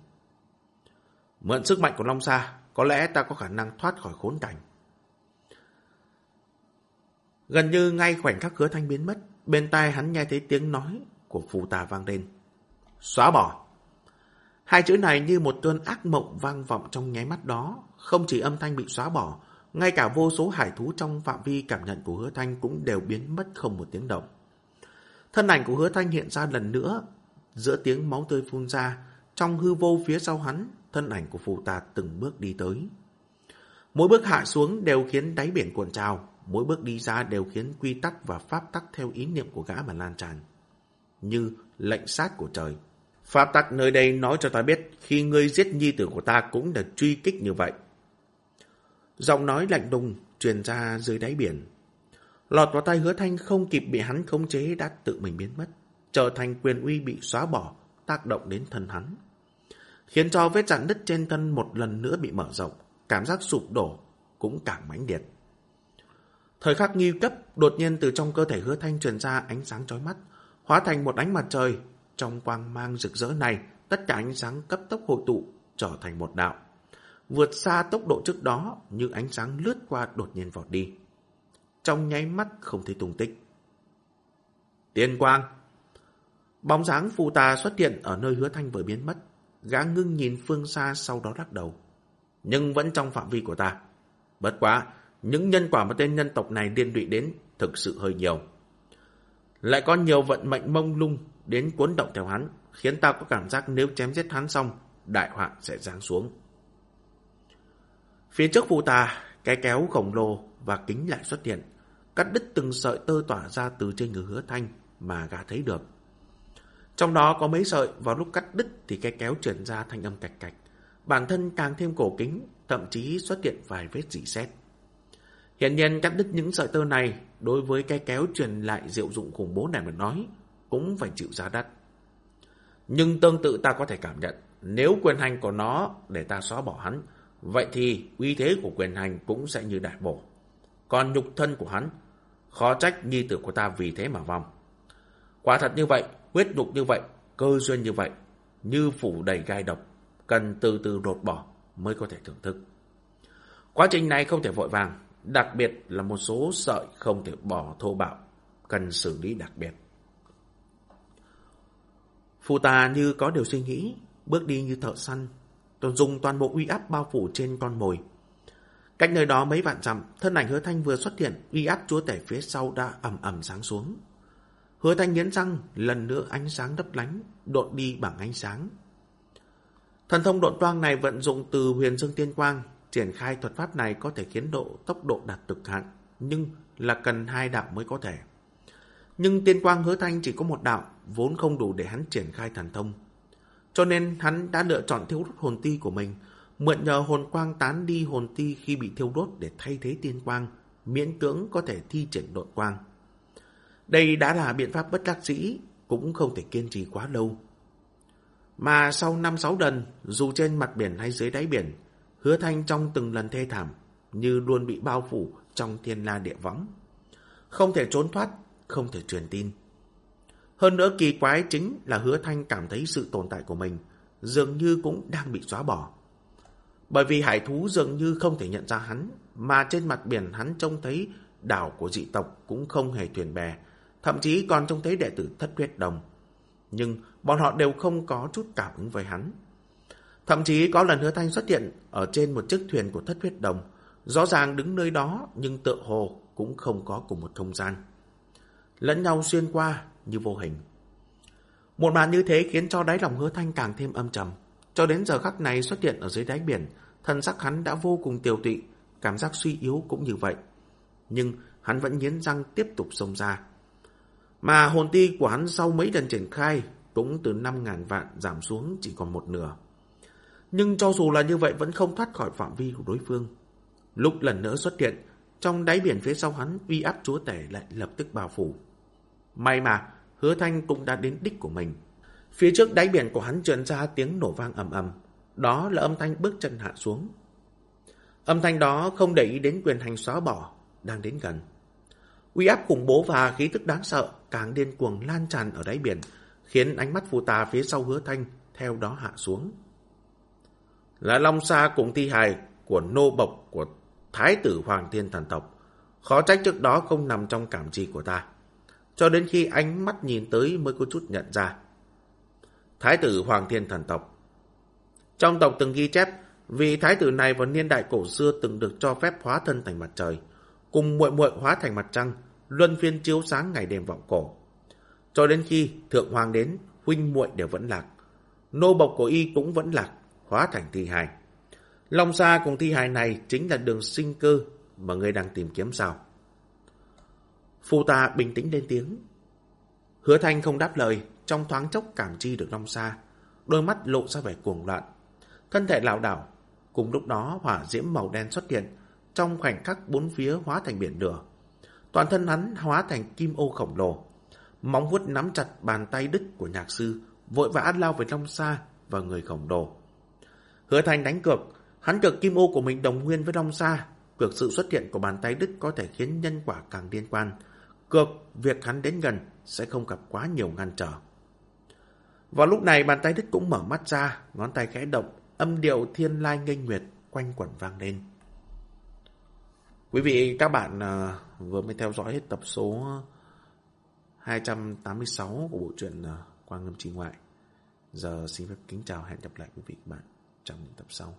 Mượn sức mạnh của Long Sa, có lẽ ta có khả năng thoát khỏi khốn cảnh. Gần như ngay khoảnh khắc hứa thanh biến mất, bên tai hắn nghe thấy tiếng nói của phù tà vang lên. Xóa bỏ. Hai chữ này như một cơn ác mộng vang vọng trong nháy mắt đó, không chỉ âm thanh bị xóa bỏ, ngay cả vô số hải thú trong phạm vi cảm nhận của hứa thanh cũng đều biến mất không một tiếng động. Thân ảnh của hứa thanh hiện ra lần nữa, giữa tiếng máu tươi phun ra, trong hư vô phía sau hắn, thân ảnh của phù tà từng bước đi tới. Mỗi bước hạ xuống đều khiến đáy biển cuộn trào, mỗi bước đi ra đều khiến quy tắc và pháp tắc theo ý niệm của gã mà lan tràn. Như lệnh sát của trời. Pháp tắc nơi đây nói cho ta biết khi ngươi giết nhi tử của ta cũng là truy kích như vậy. Giọng nói lạnh đùng truyền ra dưới đáy biển. Lọt vào tay hứa thanh không kịp bị hắn khống chế đã tự mình biến mất, trở thành quyền uy bị xóa bỏ, tác động đến thân hắn. Khiến cho vết dạn nứt trên thân một lần nữa bị mở rộng, cảm giác sụp đổ cũng càng mãnh liệt. Thời khắc nghi cấp, đột nhiên từ trong cơ thể hứa thanh truyền ra ánh sáng chói mắt, hóa thành một ánh mặt trời. Trong quang mang rực rỡ này, tất cả ánh sáng cấp tốc hội tụ, trở thành một đạo. Vượt xa tốc độ trước đó, như ánh sáng lướt qua đột nhiên vọt đi. Trong nháy mắt không thấy tung tích. Tiên quang! Bóng dáng phù tà xuất hiện ở nơi hứa thanh vừa biến mất. Gã ngưng nhìn phương xa sau đó lắc đầu. Nhưng vẫn trong phạm vi của ta. Bất quá, những nhân quả mà tên nhân tộc này liên lụy đến thực sự hơi nhiều. Lại có nhiều vận mệnh mông lung đến cuốn động theo hắn, khiến ta có cảm giác nếu chém giết hắn xong, đại họa sẽ giáng xuống. Phía trước phụ ta, cái kéo khổng lồ và kính lại xuất hiện, cắt đứt từng sợi tơ tỏa ra từ trên người hứa thanh mà gã thấy được. Trong đó có mấy sợi, vào lúc cắt đứt thì cái kéo chuyển ra thanh âm cạch cạch. Bản thân càng thêm cổ kính, thậm chí xuất hiện vài vết dỉ xét. Hiện nhiên cắt đứt những sợi tơ này đối với cái kéo truyền lại diệu dụng khủng bố này mà nói cũng phải chịu giá đắt. Nhưng tương tự ta có thể cảm nhận nếu quyền hành của nó để ta xóa bỏ hắn vậy thì uy thế của quyền hành cũng sẽ như đại bổ. Còn nhục thân của hắn khó trách nhi tử của ta vì thế mà vong. Quả thật như vậy, huyết nhục như vậy, cơ duyên như vậy, như phủ đầy gai độc, cần từ từ đột bỏ mới có thể thưởng thức. Quá trình này không thể vội vàng, đặc biệt là một số sợi không thể bỏ thô bạo, cần xử lý đặc biệt. Phù tà như có điều suy nghĩ, bước đi như thợ săn, toàn dùng toàn bộ uy áp bao phủ trên con mồi. Cách nơi đó mấy vạn dặm, thân ảnh hứa thanh vừa xuất hiện, uy áp chúa tể phía sau đã ầm ầm sáng xuống. Hứa thanh nghiến răng, lần nữa ánh sáng đấp lánh, đột đi bằng ánh sáng. Thần thông độn toang này vận dụng từ huyền dương tiên quang, triển khai thuật pháp này có thể khiến độ tốc độ đạt cực hạn, nhưng là cần hai đạo mới có thể. Nhưng tiên quang hứa thanh chỉ có một đạo, vốn không đủ để hắn triển khai thần thông. Cho nên hắn đã lựa chọn thiêu đốt hồn ti của mình, mượn nhờ hồn quang tán đi hồn ti khi bị thiêu đốt để thay thế tiên quang, miễn cưỡng có thể thi triển độn quang. Đây đã là biện pháp bất đắc dĩ, cũng không thể kiên trì quá lâu. Mà sau năm sáu lần, dù trên mặt biển hay dưới đáy biển, hứa thanh trong từng lần thê thảm, như luôn bị bao phủ trong thiên la địa võng. Không thể trốn thoát, không thể truyền tin. Hơn nữa kỳ quái chính là hứa thanh cảm thấy sự tồn tại của mình dường như cũng đang bị xóa bỏ. Bởi vì hải thú dường như không thể nhận ra hắn, mà trên mặt biển hắn trông thấy đảo của dị tộc cũng không hề thuyền bè, thậm chí còn trông thấy đệ tử thất huyết đồng. Nhưng bọn họ đều không có chút cảm ứng với hắn. Thậm chí có lần hứa thanh xuất hiện ở trên một chiếc thuyền của thất huyết đồng, rõ ràng đứng nơi đó nhưng tựa hồ cũng không có cùng một không gian. Lẫn nhau xuyên qua như vô hình. Một màn như thế khiến cho đáy lòng hứa thanh càng thêm âm trầm. Cho đến giờ khắc này xuất hiện ở dưới đáy biển, thân sắc hắn đã vô cùng tiêu tụy, cảm giác suy yếu cũng như vậy. Nhưng hắn vẫn nghiến răng tiếp tục xông ra. Mà hồn ti của hắn sau mấy lần triển khai cũng từ 5.000 vạn giảm xuống chỉ còn một nửa. Nhưng cho dù là như vậy vẫn không thoát khỏi phạm vi của đối phương. Lúc lần nữa xuất hiện, trong đáy biển phía sau hắn uy áp chúa tể lại lập tức bao phủ. May mà, hứa thanh cũng đã đến đích của mình. Phía trước đáy biển của hắn truyền ra tiếng nổ vang ầm ầm. Đó là âm thanh bước chân hạ xuống. Âm thanh đó không để ý đến quyền hành xóa bỏ, đang đến gần. Uy áp khủng bố và khí tức đáng sợ càng điên cuồng lan tràn ở đáy biển, khiến ánh mắt phù tà phía sau hứa thanh theo đó hạ xuống. Là Long Sa cùng thi hài của nô bộc của Thái tử Hoàng Thiên Thần Tộc. Khó trách trước đó không nằm trong cảm chi của ta. Cho đến khi ánh mắt nhìn tới mới có chút nhận ra. Thái tử Hoàng Thiên Thần Tộc Trong tộc từng ghi chép, vì thái tử này vào niên đại cổ xưa từng được cho phép hóa thân thành mặt trời, cùng muội muội hóa thành mặt trăng, luân phiên chiếu sáng ngày đêm vọng cổ. Cho đến khi thượng hoàng đến, huynh muội đều vẫn lạc. Nô bộc của y cũng vẫn lạc, hóa thành thi hài. Long xa cùng thi hài này chính là đường sinh cơ mà người đang tìm kiếm sao. Phu ta bình tĩnh lên tiếng. Hứa thanh không đáp lời, trong thoáng chốc cảm chi được long xa. Đôi mắt lộ ra vẻ cuồng loạn. Thân thể lảo đảo. Cùng lúc đó hỏa diễm màu đen xuất hiện. Trong khoảnh khắc bốn phía hóa thành biển lửa. Toàn thân hắn hóa thành kim ô khổng lồ. Móng vuốt nắm chặt bàn tay đứt của nhạc sư, vội vã lao về long xa và người khổng lồ. Hứa Thành đánh cược, hắn cược kim ô của mình đồng nguyên với long xa. Cược sự xuất hiện của bàn tay đứt có thể khiến nhân quả càng liên quan. Cược việc hắn đến gần sẽ không gặp quá nhiều ngăn trở. Vào lúc này bàn tay đứt cũng mở mắt ra, ngón tay khẽ động, âm điệu thiên lai nghênh nguyệt quanh quẩn vang lên. Quý vị, các bạn à, vừa mới theo dõi hết tập số 286 của bộ truyện à, Quang Ngâm Trí Ngoại. Giờ xin phép kính chào, hẹn gặp lại quý vị các bạn trong những tập sau.